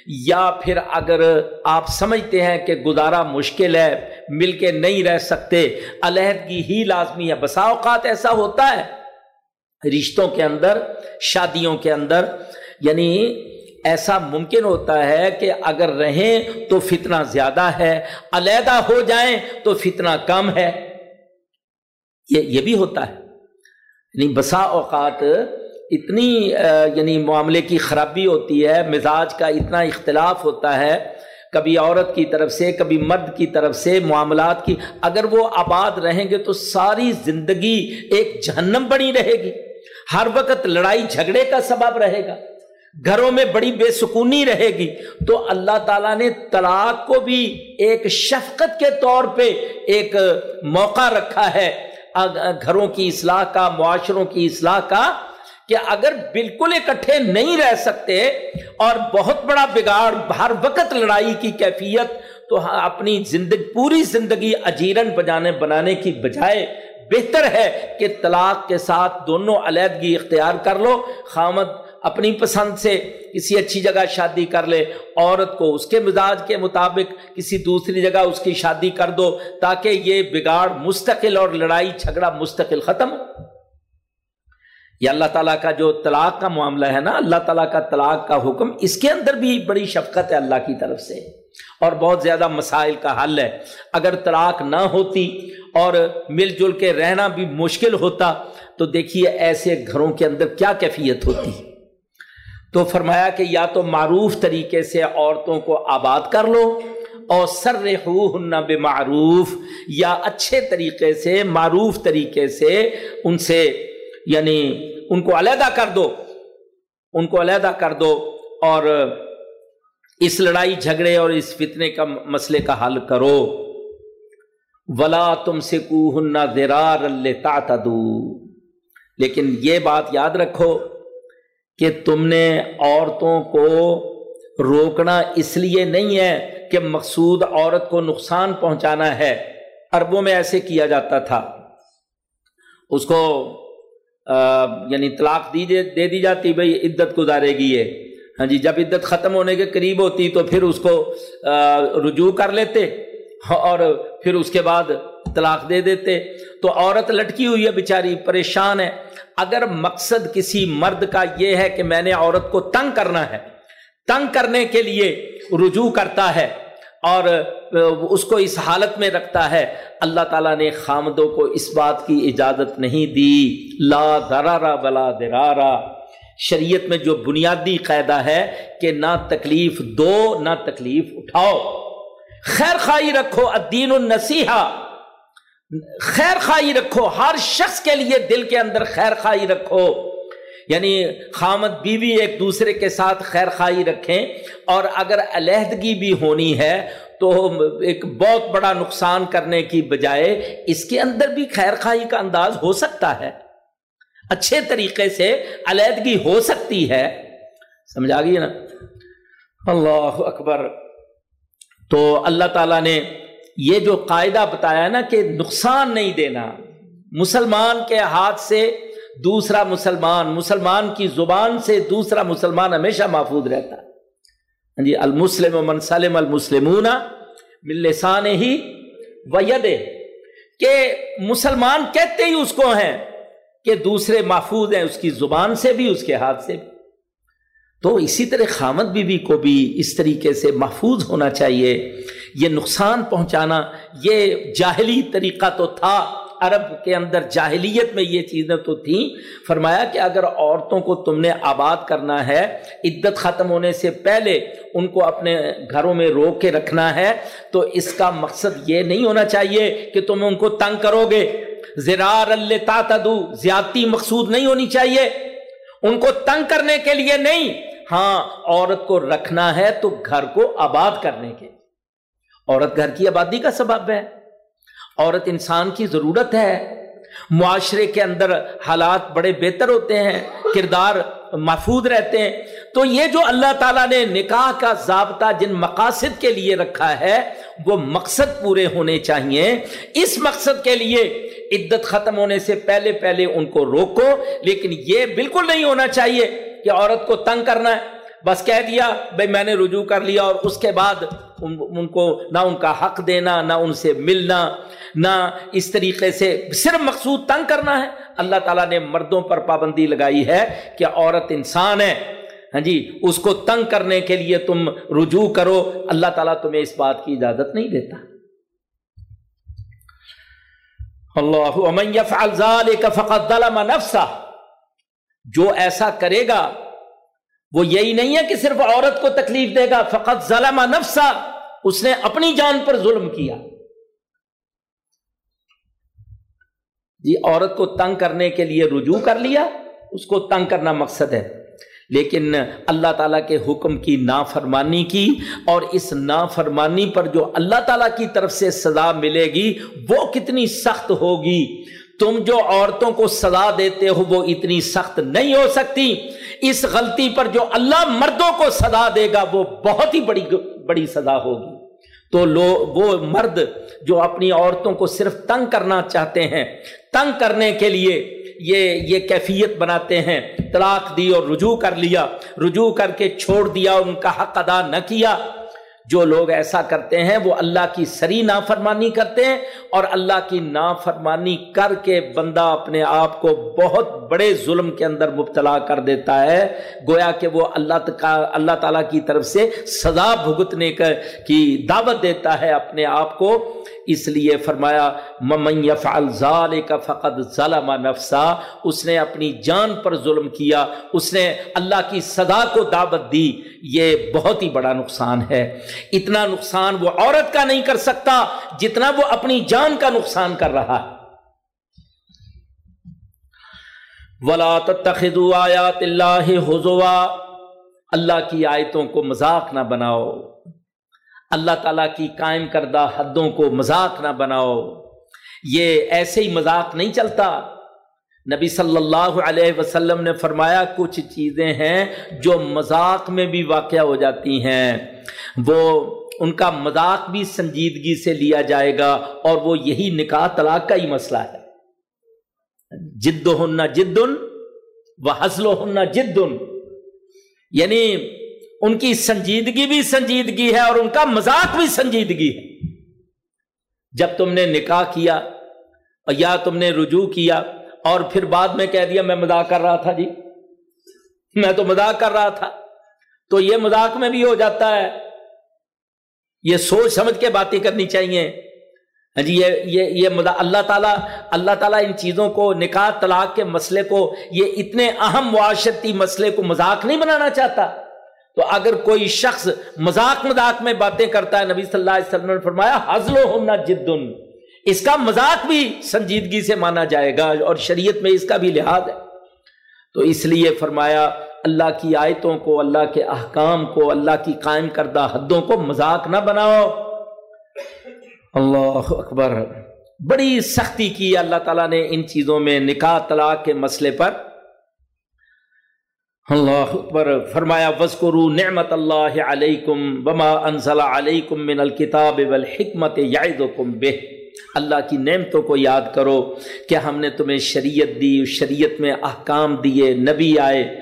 یا پھر اگر آپ سمجھتے ہیں کہ گزارا مشکل ہے، مل کے نہیں رہ سکتے، علیحدگی ہی لازمی ہے۔ بسا اوقات ایسا ہوتا ہے۔ رشتوں کے اندر، شادیوں کے اندر یعنی ایسا ممکن ہوتا ہے کہ اگر رہیں تو فتنہ زیادہ ہے، علیحدہ ہو جائیں تو فتنہ کم ہے۔ یہ یہ بھی ہوتا ہے۔ یعنی بسا اوقات اتنی یعنی معاملے کی خرابی ہوتی ہے، مزاج کا اتنا اختلاف ہوتا ہے۔ کبھی عورت کی طرف سے، کبھی مرد کی طرف سے معاملات کی، اگر وہ آباد رہیں گے تو ساری زندگی ایک جہنم بنی رہے گی۔ ہر وقت لڑائی جھگڑے کا سبب رہے گا۔ گھروں میں بڑی بے سکونی رہے گی۔ تو اللہ تعالیٰ نے طلاق کو بھی ایک شفقت کے طور پہ ایک موقع رکھا ہے۔ گھروں کی اصلاح کا، معاشروں کی اصلاح کا کہ اگر بالکل اکٹھے نہیں رہ سکتے اور بہت بڑا بگاڑ، ہر وقت لڑائی کی کیفیت تو ہاں، اپنی زندگی پوری زندگی اجیرن بجانے، بنانے کی بجائے بہتر ہے کہ طلاق کے ساتھ دونوں علیحدگی اختیار کر لو۔ خامد اپنی پسند سے کسی اچھی جگہ شادی کر لے۔ عورت کو اس کے مزاج کے مطابق کسی دوسری جگہ اس کی شادی کر دو تاکہ یہ بگاڑ مستقل اور لڑائی جھگڑا مستقل ختم یہ اللہ تعالیٰ کا جو طلاق کا معاملہ ہے نا، اللہ تعالیٰ کا طلاق کا حکم، اس کے اندر بھی بڑی شفقت ہے اللہ کی طرف سے۔ اور بہت زیادہ مسائل کا حل ہے۔ اگر طلاق نہ ہوتی اور مل جل کے رہنا بھی مشکل ہوتا، تو دیکھیے ایسے گھروں کے اندر کیا کیفیت ہوتی۔ تو فرمایا کہ یا تو معروف طریقے سے عورتوں کو آباد کر لو، اور سر بے معروف یا اچھے طریقے سے، معروف طریقے سے ان سے یعنی ان کو علیحدہ کر دو، ان کو علیحدہ کر دو، اور اس لڑائی جھگڑے اور اس فتنے کا مسئلے کا حل کرو۔ ولا تم سے کو درار اللہ لیکن یہ بات یاد رکھو کہ تم نے عورتوں کو روکنا اس لیے نہیں ہے کہ مقصود عورت کو نقصان پہنچانا ہے۔ اربوں میں ایسے کیا جاتا تھا۔ اس کو یعنی طلاق دی دے دی جاتی بھائی عدت گزارے گی یہ۔ ہاں جی جب عدت ختم ہونے کے قریب ہوتی تو پھر اس کو رجوع کر لیتے۔ اور پھر اس کے بعد طلاق دے دیتے۔ تو عورت لٹکی ہوئی ہے بیچاری، پریشان ہے۔ اگر مقصد کسی مرد کا یہ ہے کہ میں نے عورت کو تنگ کرنا ہے، تنگ کرنے کے لیے رجوع کرتا ہے اور اس کو اس حالت میں رکھتا ہے، اللہ تعالیٰ نے خامدوں کو اس بات کی اجازت نہیں دی۔ لا درارا بلا درارا شریعت میں جو بنیادی قاعدہ ہے کہ نہ تکلیف دو، نہ تکلیف اٹھاؤ۔ خیر خائی رکھو، الدین النسیحہ خیر خائی رکھو، ہر شخص کے لیے دل کے اندر خیر خائی رکھو۔ یعنی خامد بیوی ایک دوسرے کے ساتھ خیر خائی رکھیں۔ اور اگر علیحدگی بھی ہونی ہے تو ایک بہت بڑا نقصان کرنے کی بجائے اس کے اندر بھی خیر خائی کا انداز ہو سکتا ہے۔ اچھے طریقے سے علیحدگی ہو سکتی ہے۔ سمجھ آ گئی نا؟ اللہ اکبر۔ تو اللہ تعالیٰ نے یہ جو قاعدہ بتایا نا کہ نقصان نہیں دینا، مسلمان کے ہاتھ سے دوسرا مسلمان مسلمان کی زبان سے دوسرا مسلمان ہمیشہ محفوظ رہتا۔ ہاں جی المسلم و منسلم المسلمون ملسان ہی وید کہ مسلمان کہتے ہی اس کو ہیں کہ دوسرے محفوظ ہیں، اس کی زبان سے بھی، اس کے ہاتھ سے بھی۔ تو اسی طرح خامد بیوی کو بھی اس طریقے سے محفوظ ہونا چاہیے۔ یہ نقصان پہنچانا، یہ جاہلی طریقہ تو تھا۔ عرب کے اندر جاہلیت میں یہ چیزیں تو تھیں۔ فرمایا کہ اگر عورتوں کو تم نے آباد کرنا ہے، عدت ختم ہونے سے پہلے ان کو اپنے گھروں میں روک کے رکھنا ہے، تو اس کا مقصد یہ نہیں ہونا چاہیے کہ تم ان کو تنگ کرو گے۔ زرار اللہ تاتدو زیادتی مقصود نہیں ہونی چاہیے۔ ان کو تنگ کرنے کے لیے نہیں۔ ہاں عورت کو رکھنا ہے تو گھر کو آباد کرنے کے عورت گھر کی آبادی کا سبب ہے۔ عورت انسان کی ضرورت ہے۔ معاشرے کے اندر حالات بڑے بہتر ہوتے ہیں، کردار محفوظ رہتے ہیں۔ تو یہ جو اللہ تعالیٰ نے نکاح کا ضابطہ جن مقاصد کے لیے رکھا ہے، وہ مقصد پورے ہونے چاہیے۔ اس مقصد کے لیے عدت ختم ہونے سے پہلے پہلے ان کو روکو، لیکن یہ بالکل نہیں ہونا چاہیے۔ کہ عورت کو تنگ کرنا ہے۔ بس کہہ دیا بھائی میں نے رجوع کر لیا اور اس کے بعد ان کو نہ ان کا حق دینا، نہ ان سے ملنا، نہ اس طریقے سے صرف مقصود تنگ کرنا ہے۔ اللہ تعالیٰ نے مردوں پر پابندی لگائی ہے کہ عورت انسان ہے۔ ہاں جی اس کو تنگ کرنے کے لیے تم رجوع کرو۔ اللہ تعالیٰ تمہیں اس بات کی اجازت نہیں دیتا۔ اللہ فقط نفسا جو ایسا کرے گا، وہ یہی نہیں ہے کہ صرف عورت کو تکلیف دے گا، فقط ظلم نفسا، اس نے اپنی جان پر ظلم کیا۔ جی عورت کو تنگ کرنے کے لیے رجوع کر لیا، اس کو تنگ کرنا مقصد ہے۔ لیکن اللہ تعالیٰ کے حکم کی نافرمانی کی اور اس نافرمانی پر جو اللہ تعالیٰ کی طرف سے سزا ملے گی، وہ کتنی سخت ہوگی۔ تم جو عورتوں کو سزا دیتے ہو وہ اتنی سخت نہیں ہو سکتی۔ اس غلطی پر جو اللہ مردوں کو سزا دے گا وہ بہت ہی بڑی بڑی سزا ہوگی۔ تو لو، وہ مرد جو اپنی عورتوں کو صرف تنگ کرنا چاہتے ہیں، تنگ کرنے کے لیے یہ یہ کیفیت بناتے ہیں۔ طلاق دی اور رجوع کر لیا۔ رجوع کر کے چھوڑ دیا ان کا حق ادا نہ کیا۔ جو لوگ ایسا کرتے ہیں وہ اللہ کی سری نافرمانی کرتے ہیں اور اللہ کی نافرمانی کر کے بندہ اپنے آپ کو بہت بڑے ظلم کے اندر مبتلا کر دیتا ہے۔ گویا کہ وہ اللہ کا اللہ تعالیٰ کی طرف سے سزا بھگتنے کی دعوت دیتا ہے اپنے آپ کو۔ اس لیے فرمایا ذالک فقد ظلم نفسا اس نے اپنی جان پر ظلم کیا، اس نے اللہ کی صدا کو دعوت دی۔ یہ بہت ہی بڑا نقصان ہے۔ اتنا نقصان وہ عورت کا نہیں کر سکتا جتنا وہ اپنی جان کا نقصان کر رہا ہے۔ ولا تتخذوا آیات اللہ حضوا اللہ کی آیتوں کو مذاق نہ بناؤ۔ اللہ تعالیٰ کی قائم کردہ حدوں کو مذاق نہ بناؤ۔ یہ ایسے ہی مذاق نہیں چلتا۔ نبی صلی اللہ علیہ وسلم نے فرمایا، کچھ چیزیں ہیں جو مذاق میں بھی واقع ہو جاتی ہیں۔ وہ ان کا مذاق بھی سنجیدگی سے لیا جائے گا اور وہ یہی نکاح طلاق کا ہی مسئلہ ہے۔ جد ہننا جدن و حسل و ہننا جدن۔ یعنی ان کی سنجیدگی بھی سنجیدگی ہے اور ان کا مذاق بھی سنجیدگی ہے۔ جب تم نے نکاح کیا یا تم نے رجوع کیا اور پھر بعد میں کہہ دیا میں مذاق کر رہا تھا جی میں تو مذاق کر رہا تھا، تو یہ مذاق میں بھی ہو جاتا ہے۔ یہ سوچ سمجھ کے باتیں کرنی چاہیے۔ ہاں جی یہ یہ یہ اللہ تعالیٰ اللہ تعالیٰ ان چیزوں کو، نکاح، طلاق کے مسئلے کو، یہ اتنے اہم معاشرتی مسئلے کو مذاق نہیں بنانا چاہتا۔ تو اگر کوئی شخص مذاق مذاق میں باتیں کرتا ہے، نبی صلی اللہ علیہ وسلم نے فرمایا حضل ہونا جدن اس کا مذاق بھی سنجیدگی سے مانا جائے گا اور شریعت میں اس کا بھی لحاظ ہے۔ تو اس لیے فرمایا، اللہ کی آیتوں کو، اللہ کے احکام کو، اللہ کی قائم کردہ حدوں کو مذاق نہ بناؤ۔ اللہ اکبر۔ بڑی سختی کی، اللہ تعالیٰ نے ان چیزوں میں نکاح طلاق کے مسئلے پر اللہ اکبر، فرمایا وزقرو نعمت اللہ علیکم بما انزل علیکم من الکتاب والحکمت یعدکم بہ اللہ کی نعمتوں کو یاد کرو کہ ہم نے تمہیں شریعت دی شریعت میں احکام دیے، نبی آئے۔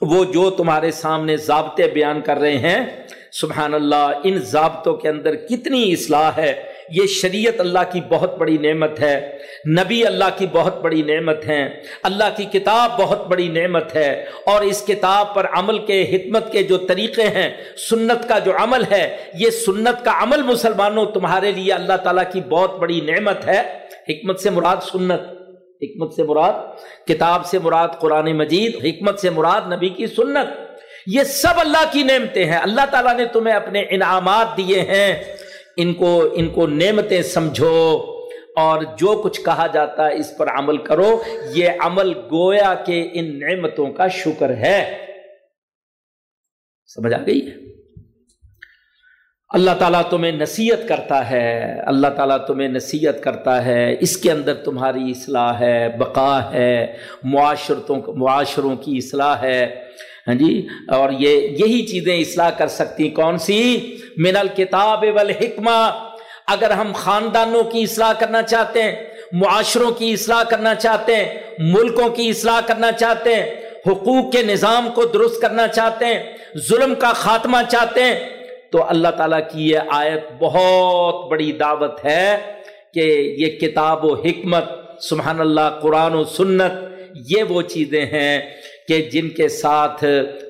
وہ جو تمہارے سامنے ضابطے بیان کر رہے ہیں، سبحان اللہ، ان ضابطوں کے اندر کتنی اصلاح ہے۔ یہ شریعت اللہ کی بہت بڑی نعمت ہے، نبی اللہ کی بہت بڑی نعمت ہے اللہ کی کتاب بہت بڑی نعمت ہے، اور اس کتاب پر عمل کے، حکمت کے جو طریقے ہیں، سنت کا جو عمل ہے، یہ سنت کا عمل مسلمانوں تمہارے لیے اللہ تعالیٰ کی بہت بڑی نعمت ہے۔ حکمت سے مراد سنت، حکمت سے مراد کتاب سے مراد قرآن مجید، حکمت سے مراد نبی کی سنت۔ یہ سب اللہ کی نعمتیں ہیں۔ اللہ تعالیٰ نے تمہیں اپنے انعامات دیے ہیں۔ ان کو ان کو نعمتیں سمجھو اور جو کچھ کہا جاتا ہے اس پر عمل کرو۔ یہ عمل گویا کے ان نعمتوں کا شکر ہے۔ سمجھ آ گئی؟ ہے اللہ تعالیٰ تمہیں نصیحت کرتا ہے، اللہ تعالیٰ تمہیں نصیحت کرتا ہے۔ اس کے اندر تمہاری اصلاح ہے بقا ہے، معاشرتوں، معاشروں کی اصلاح ہے۔ ہاں جی؟ اور یہ یہی چیزیں اصلاح کر سکتی کون سی؟ من الکتاب والحکمہ۔ اگر ہم خاندانوں کی اصلاح کرنا چاہتے ہیں، معاشروں کی اصلاح کرنا چاہتے ہیں، ملکوں کی اصلاح کرنا چاہتے ہیں، حقوق کے نظام کو درست کرنا چاہتے ہیں، ظلم کا خاتمہ چاہتے ہیں، تو اللہ تعالیٰ کی یہ آیت بہت بڑی دعوت ہے کہ یہ کتاب و حکمت، سبحان اللہ، قرآن و سنت، یہ وہ چیزیں ہیں کہ جن کے ساتھ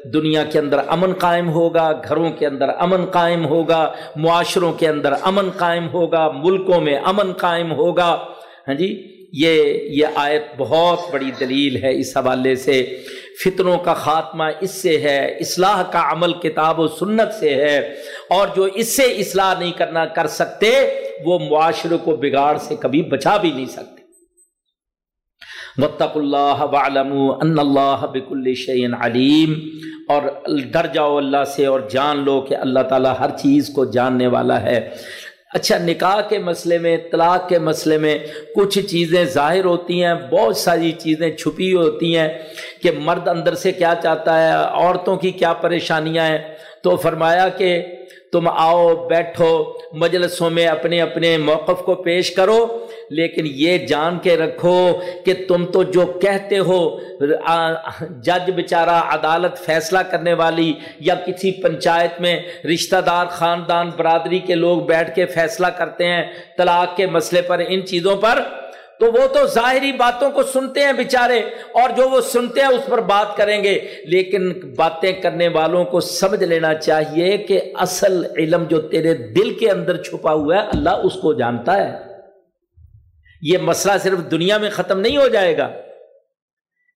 دنیا کے اندر امن قائم ہوگا، گھروں کے اندر امن قائم ہوگا، معاشروں کے اندر امن قائم ہوگا، ملکوں میں امن قائم ہوگا۔ ہاں جی یہ یہ آیت بہت بڑی دلیل ہے اس حوالے سے۔ فتنوں کا خاتمہ اس سے ہے، اصلاح کا عمل کتاب و سنت سے ہے۔ اور جو اس سے اصلاح نہیں کرنا کر سکتے، وہ معاشرے کو بگاڑ سے کبھی بچا بھی نہیں سکتے۔ وطق اللہ وعلم ان اللہ بک الشعین علیم۔ اور ڈر جاؤ اللہ سے اور جان لو کہ اللہ تعالیٰ ہر چیز کو جاننے والا ہے۔ اچھا نکاح کے مسئلے میں، طلاق کے مسئلے میں کچھ چیزیں ظاہر ہوتی ہیں، بہت ساری چیزیں چھپی ہوتی ہیں کہ مرد اندر سے کیا چاہتا ہے، عورتوں کی کیا پریشانیاں ہیں۔ تو فرمایا کہ تم آؤ، بیٹھو، مجلسوں میں اپنے اپنے موقف کو پیش کرو، لیکن یہ جان کے رکھو کہ تم تو جو کہتے ہو جج بیچارہ عدالت فیصلہ کرنے والی یا کسی پنچایت میں رشتہ دار، خاندان، برادری کے لوگ بیٹھ کے فیصلہ کرتے ہیں، طلاق کے مسئلے پر ان چیزوں پر تو وہ تو ظاہری باتوں کو سنتے ہیں بیچارے اور جو وہ سنتے ہیں اس پر بات کریں گے۔ لیکن باتیں کرنے والوں کو سمجھ لینا چاہیے کہ اصل علم جو تیرے دل کے اندر چھپا ہوا ہے، اللہ اس کو جانتا ہے۔ یہ مسئلہ صرف دنیا میں ختم نہیں ہو جائے گا۔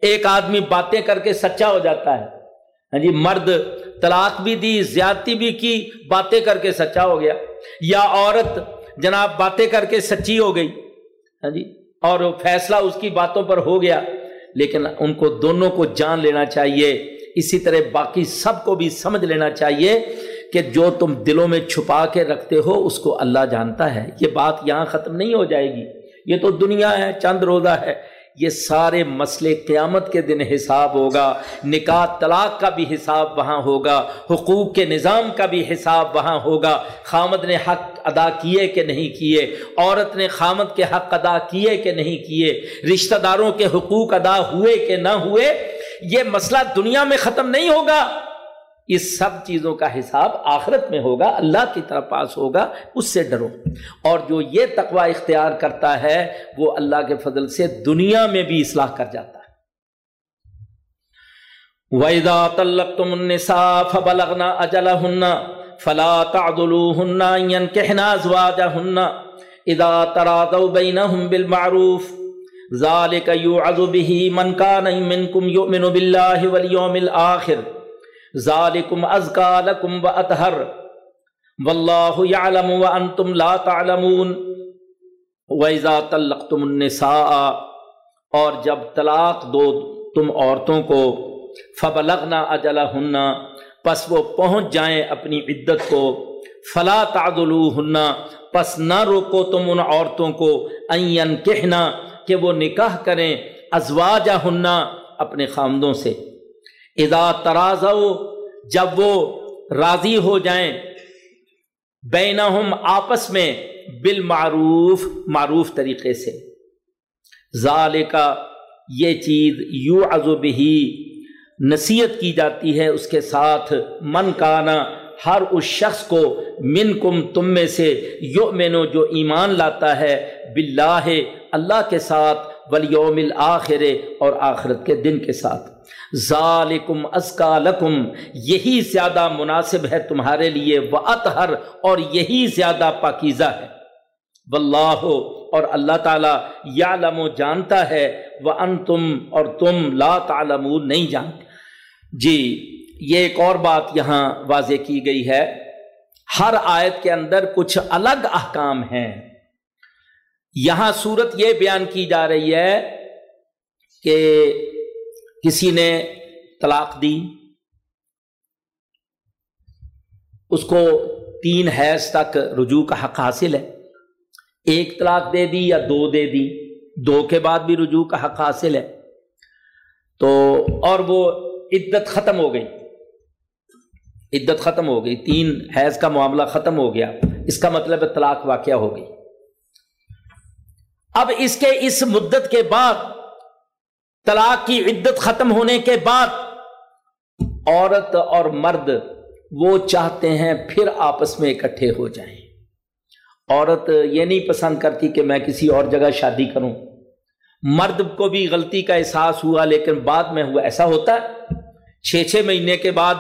ایک آدمی باتیں کر کے سچا ہو جاتا ہے۔ ہاں جی مرد طلاق بھی دی، زیادتی بھی کی، باتیں کر کے سچا ہو گیا۔ یا عورت جناب باتیں کر کے سچی ہو گئی۔ ہاں جی اور فیصلہ اس کی باتوں پر ہو گیا، لیکن ان کو دونوں کو جان لینا چاہیے۔ اسی طرح باقی سب کو بھی سمجھ لینا چاہیے کہ جو تم دلوں میں چھپا کے رکھتے ہو، اس کو اللہ جانتا ہے۔ یہ بات یہاں ختم نہیں ہو جائے گی۔ یہ تو دنیا ہے، چند روزہ ہے۔ یہ سارے مسئلے قیامت کے دن حساب ہوگا۔ نکاح طلاق کا بھی حساب وہاں ہوگا، حقوق کے نظام کا بھی حساب وہاں ہوگا۔ خامد نے حق ادا کیے کہ نہیں کیے؟ عورت نے خامد کے حق ادا کیے کہ نہیں کیے؟ رشتہ داروں کے حقوق ادا ہوئے کہ نہ ہوئے؟ یہ مسئلہ دنیا میں ختم نہیں ہوگا۔ اس سب چیزوں کا حساب آخرت میں ہوگا، اللہ کی طرف پاس ہوگا، اس سے ڈرو۔ اور جو یہ تقوی اختیار کرتا ہے، وہ اللہ کے فضل سے دنیا میں بھی اصلاح کر جاتا ہے۔ وَإِذَا طَلَّقْتُمُ النِّسَاءَ فَبَلَغْنَا أَجَلَهُنَّ فَلَا تَعْضُلُوهُنَّ أَن يَنكِحْنَ أَزْوَاجَهُنَّ إِذَا تَرَاضَوْا بَيْنَهُم بِالْمَعْرُوفِ ذَلِكَ يُوعَظُ بِهِ مَن كَانَ مِنكُمْ يُؤْمِنُ بِاللَّهِ وَالْيَوْمِ الْآخِرِ ذالکم ازکا لکم و اطہر واللہ یعلم وانتم لا تعلمون وَإِذَا طَلَّقْتُمُ النِّسَاءَ اور جب طلاق دو تم عورتوں کو فبلغنا اجلہن پس وہ پہنچ جائیں اپنی عدت کو فلا تعدلوہن پس نہ روکو تم ان عورتوں کو این کہنا کہ وہ نکاح کریں ازواجہن اپنے خامدوں سے اذا ترازو، جب وہ راضی ہو جائیں، بینہم آپس میں بالمعروف، معروف طریقے سے۔ ظال کا یہ چیز یو ازب ہی نصیحت کی جاتی ہے اس کے ساتھ۔ من کانا، ہر اس شخص کو من کم تم میں سے یو مینو جو ایمان لاتا ہے، باللہ، اللہ کے ساتھ ولیوم الآخر اور آخرت کے دن کے ساتھ۔ ذالکم ازکا لکم، یہی زیادہ مناسب ہے تمہارے لیے و اطہر اور یہی زیادہ پاکیزہ ہے۔ واللہ، اور اللہ تعالیٰ یعلم جانتا ہے وہ ان تم اور تم لا تعلمون، نہیں جانتے۔ جی یہ ایک اور بات یہاں واضح کی گئی ہے۔ ہر آیت کے اندر کچھ الگ احکام ہیں۔ یہاں صورت یہ بیان کی جا رہی ہے کہ کسی نے طلاق دی، اس کو تین حیض تک رجوع کا حق حاصل ہے۔ ایک طلاق دے دی یا دو دے دی، دو کے بعد بھی رجوع کا حق حاصل ہے۔ تو اور وہ عدت ختم ہو گئی۔ عدت ختم ہو گئی، تین حیض کا معاملہ ختم ہو گیا۔ اس کا مطلب ہے طلاق واقعہ ہو گئی۔ اب اس کے اس مدت کے بعد طلاق کی عدت ختم ہونے کے بعد عورت اور مرد وہ چاہتے ہیں پھر آپس میں اکٹھے ہو جائیں۔ عورت یہ نہیں پسند کرتی کہ میں کسی اور جگہ شادی کروں۔ مرد کو بھی غلطی کا احساس ہوا لیکن بعد میں ہوا، ایسا ہوتا ہے۔ چھ چھ مہینے کے بعد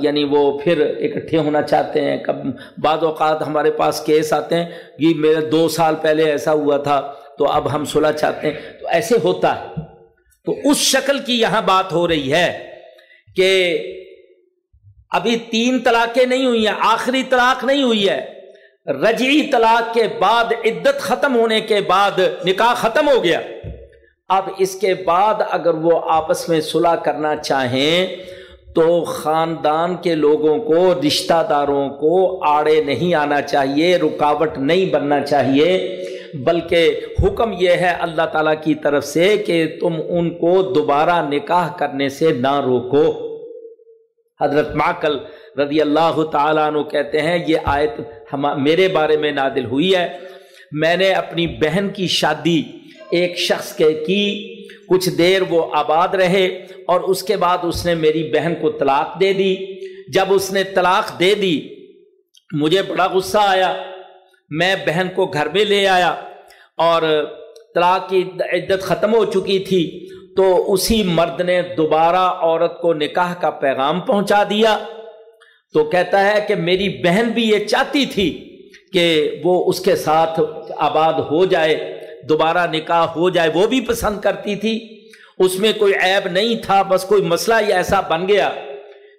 یعنی وہ پھر اکٹھے ہونا چاہتے ہیں۔ کب بعض اوقات ہمارے پاس کیس آتے ہیں۔ کہ میرے دو سال پہلے ایسا ہوا تھا۔ تو اب ہم صلح چاہتے ہیں۔ تو ایسے ہوتا ہے۔ تو اس شکل کی یہاں بات ہو رہی ہے کہ ابھی تین طلاقیں نہیں ہوئی ہیں، آخری طلاق نہیں ہوئی ہے۔ رجعی طلاق کے بعد عدت ختم ہونے کے بعد نکاح ختم ہو گیا۔ اب اس کے بعد اگر وہ آپس میں صلح کرنا چاہیں تو خاندان کے لوگوں کو، رشتہ داروں کو آڑے نہیں آنا چاہیے، رکاوٹ نہیں بننا چاہیے۔ بلکہ حکم یہ ہے اللہ تعالیٰ کی طرف سے کہ تم ان کو دوبارہ نکاح کرنے سے نہ روکو۔ حضرت ماکل رضی اللہ تعالیٰ عنہ کہتے ہیں، یہ آیت ہم، میرے بارے میں نادل ہوئی ہے۔ میں نے اپنی بہن کی شادی ایک شخص کے کی، کچھ دیر وہ آباد رہے اور اس کے بعد اس نے میری بہن کو طلاق دے دی۔ جب اس نے طلاق دے دی، مجھے بڑا غصہ آیا۔ میں بہن کو گھر میں لے آیا اور طلاق کی عدت ختم ہو چکی تھی تو اسی مرد نے دوبارہ عورت کو نکاح کا پیغام پہنچا دیا۔ تو کہتا ہے کہ میری بہن بھی یہ چاہتی تھی کہ وہ اس کے ساتھ آباد ہو جائے، دوبارہ نکاح ہو جائے، وہ بھی پسند کرتی تھی۔ اس میں کوئی عیب نہیں تھا، بس کوئی مسئلہ ہی ایسا بن گیا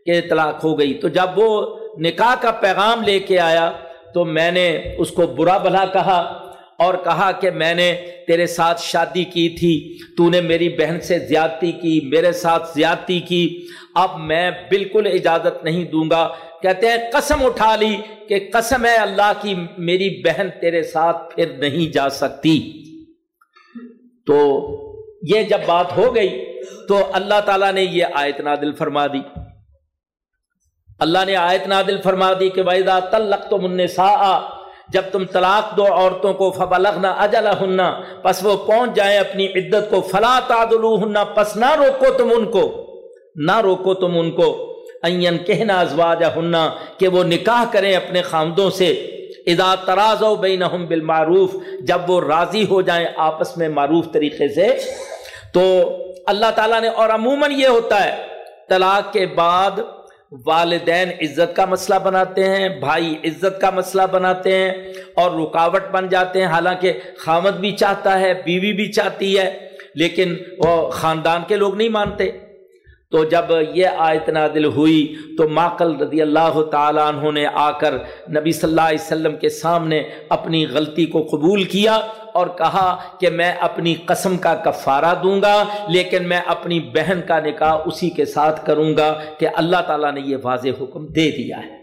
کہ طلاق ہو گئی۔ تو جب وہ نکاح کا پیغام لے کے آیا تو میں نے اس کو برا بھلا کہا اور کہا کہ میں نے تیرے ساتھ شادی کی تھی، تو نے میری بہن سے زیادتی کی، میرے ساتھ زیادتی کی۔ اب میں بالکل اجازت نہیں دوں گا۔ کہتے ہیں، قسم اٹھا لی کہ قسم ہے اللہ کی، میری بہن تیرے ساتھ پھر نہیں جا سکتی۔ تو یہ جب بات ہو گئی، تو اللہ تعالیٰ نے یہ آیت نادل فرما دی۔ اللہ نے آیت نادل فرما دی کہ ویدا تلق تو منسا جب تم طلاق دو عورتوں کو فبلغنا اجل ہننا پس وہ پہنچ جائیں اپنی عدت کو، فلا تعدلو ہننا پس نہ روکو تم ان کو، نہ روکو تم ان کو این کہنا ازواج ہننا کہ وہ نکاح کریں اپنے خامدوں سے۔ اذا ترازو بینہم بالمعروف، جب وہ راضی ہو جائیں آپس میں معروف طریقے سے۔ تو اللہ تعالیٰ نے، اور عموماً یہ ہوتا ہے، طلاق کے بعد والدین عزت کا مسئلہ بناتے ہیں، بھائی عزت کا مسئلہ بناتے ہیں اور رکاوٹ بن جاتے ہیں۔ حالانکہ خامد بھی چاہتا ہے، بیوی بھی چاہتی ہے، لیکن وہ خاندان کے لوگ نہیں مانتے۔ تو جب یہ آیت نادل ہوئی تو ماقل رضی اللہ تعالیٰ عنہ نے آ کر نبی صلی اللہ علیہ وسلم کے سامنے اپنی غلطی کو قبول کیا اور کہا کہ میں اپنی قسم کا کفارہ دوں گا لیکن میں اپنی بہن کا نکاح اسی کے ساتھ کروں گا کہ اللہ تعالیٰ نے یہ واضح حکم دے دیا ہے۔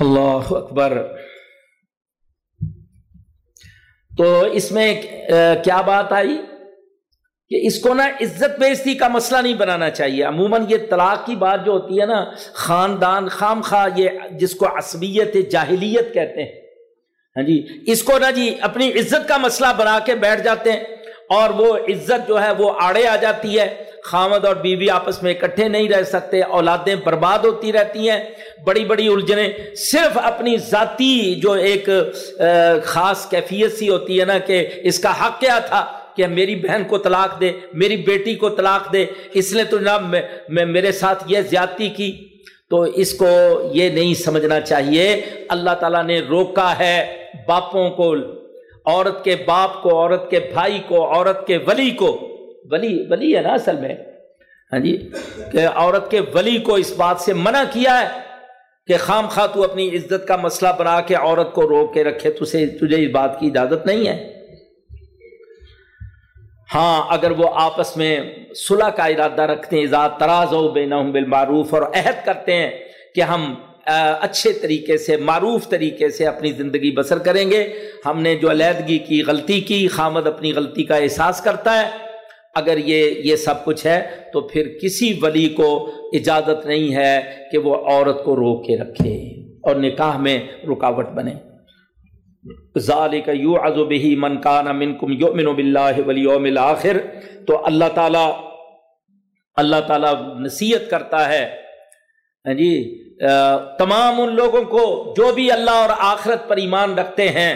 اللہ اکبر۔ تو اس میں کیا بات آئی؟ کہ اس کو نا عزت بیزتی کا مسئلہ نہیں بنانا چاہیے۔ عموماً یہ طلاق کی بات جو ہوتی ہے نا، خاندان، خام خواہ یہ جس کو عصبیت، جاہلیت کہتے ہیں۔ ہاں جی اس کو نا جی اپنی عزت کا مسئلہ بنا کے بیٹھ جاتے ہیں اور وہ عزت جو ہے وہ آڑے آ جاتی ہے۔ خامد اور بیوی آپس میں اکٹھے نہیں رہ سکتے، اولادیں برباد ہوتی رہتی ہیں۔ بڑی بڑی الجھنیں صرف اپنی ذاتی جو ایک خاص کیفیت سی ہوتی ہے نا کہ اس کا حق کیا تھا۔ کہ میری بہن کو طلاق دے، میری بیٹی کو طلاق دے۔ اس لیے تو جناب میں میرے ساتھ یہ زیادتی کی۔ تو اس کو یہ نہیں سمجھنا چاہیے۔ اللہ تعالیٰ نے روکا ہے باپوں کو، عورت کے باپ کو، عورت کے بھائی کو، عورت کے ولی کو۔ ولی ولی ہے نا اصل میں۔ ہاں جی کہ عورت کے ولی کو اس بات سے منع کیا ہے کہ خام خواہ تو اپنی عزت کا مسئلہ بنا کے عورت کو روک کے رکھے تجھے تجھے اس بات کی اجازت نہیں ہے۔ ہاں اگر وہ آپس میں صلح کا ارادہ رکھتے ہیں، ذات تراز و بے بالمعروف اور عہد کرتے ہیں کہ ہم اچھے طریقے سے، معروف طریقے سے اپنی زندگی بسر کریں گے۔ ہم نے جو علیحدگی کی، غلطی کی، خامد اپنی غلطی کا احساس کرتا ہے۔ اگر یہ یہ سب کچھ ہے تو پھر کسی ولی کو اجازت نہیں ہے کہ وہ عورت کو روک کے رکھے اور نکاح میں رکاوٹ بنے۔ ذالک یعظ به من کان منکم یؤمن باللہ والیوم الاخر، تو اللہ تعالی اللہ تعالی نصیحت کرتا ہے۔ ہاں جی تمام ان لوگوں کو جو بھی اللہ اور آخرت پر ایمان رکھتے ہیں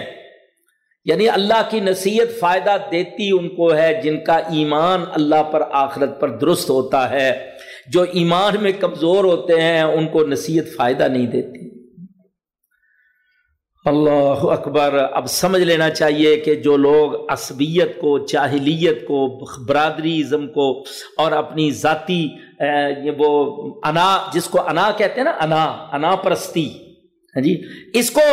یعنی اللہ کی نصیحت فائدہ دیتی ان کو ہے جن کا ایمان اللہ پر آخرت پر درست ہوتا ہے۔ جو ایمان میں کمزور ہوتے ہیں، ان کو نصیحت فائدہ نہیں دیتی۔ اللہ اکبر، اب سمجھ لینا چاہیے کہ جو لوگ عصبیت کو، جاہلیت کو برادری ازم کو اور اپنی ذاتی وہ انا، جس کو انا کہتے ہیں نا، انا انا پرستی ہاں جی اس کو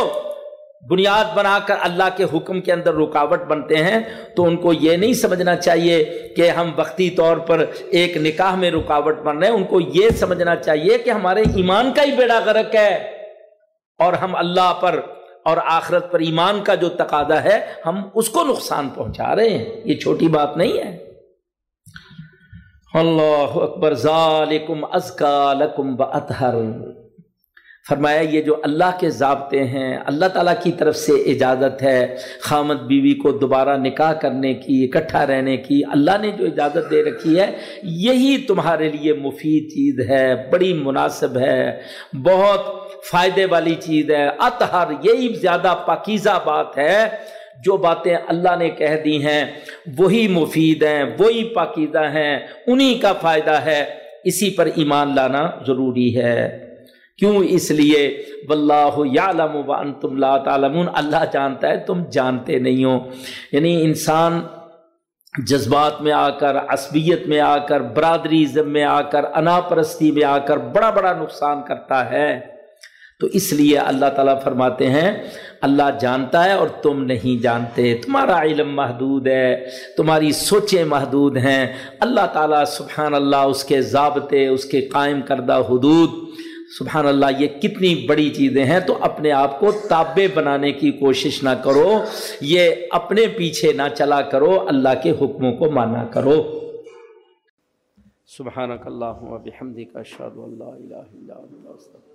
بنیاد بنا کر اللہ کے حکم کے اندر رکاوٹ بنتے ہیں، تو ان کو یہ نہیں سمجھنا چاہیے کہ ہم وقتی طور پر ایک نکاح میں رکاوٹ بن رہے ہیں، ان کو یہ سمجھنا چاہیے کہ ہمارے ایمان کا ہی بیڑا غرق ہے اور ہم اللہ پر اور آخرت پر ایمان کا جو تقاضا ہے، ہم اس کو نقصان پہنچا رہے ہیں۔ یہ چھوٹی بات نہیں ہے۔ اللہ اکبر، ذالکم ازکا لکم باطہر فرمایا، یہ جو اللہ کے ضابطے ہیں، اللہ تعالیٰ کی طرف سے اجازت ہے خامد بیوی کو دوبارہ نکاح کرنے کی، اکٹھا رہنے کی۔ اللہ نے جو اجازت دے رکھی ہے، یہی تمہارے لیے مفید چیز ہے، بڑی مناسب ہے۔ بہت فائدے والی چیز ہے۔ اطہر یہی زیادہ پاکیزہ بات ہے جو باتیں اللہ نے کہہ دی ہیں۔ وہی مفید ہیں، وہی پاکیزہ ہیں، انہی کا فائدہ ہے۔ اسی پر ایمان لانا ضروری ہے۔ کیوں اس لیے؟ واللہ یعلم وانتم لا تعلمون۔ اللہ جانتا ہے، تم جانتے نہیں ہو۔ یعنی انسان جذبات میں آ کر، عصبیت میں آ کر، برادری میں آ کر، انا پرستی میں آ کر بڑا بڑا نقصان کرتا ہے۔ تو اس لیے اللہ تعالیٰ فرماتے ہیں، اللہ جانتا ہے اور تم نہیں جانتے۔ تمہارا علم محدود ہے، تمہاری سوچیں محدود ہیں۔ اللہ تعالیٰ سبحان اللہ اس کے ضابطے، اس کے قائم کردہ حدود، سبحان اللہ یہ کتنی بڑی چیزیں ہیں۔ تو اپنے آپ کو تابع بنانے کی کوشش نہ کرو، یہ اپنے پیچھے نہ چلا کرو، اللہ کے حکموں کو مانا کرو۔ سبحانک اللہ و بحمدک اشہد اللہ الہ الا اللہ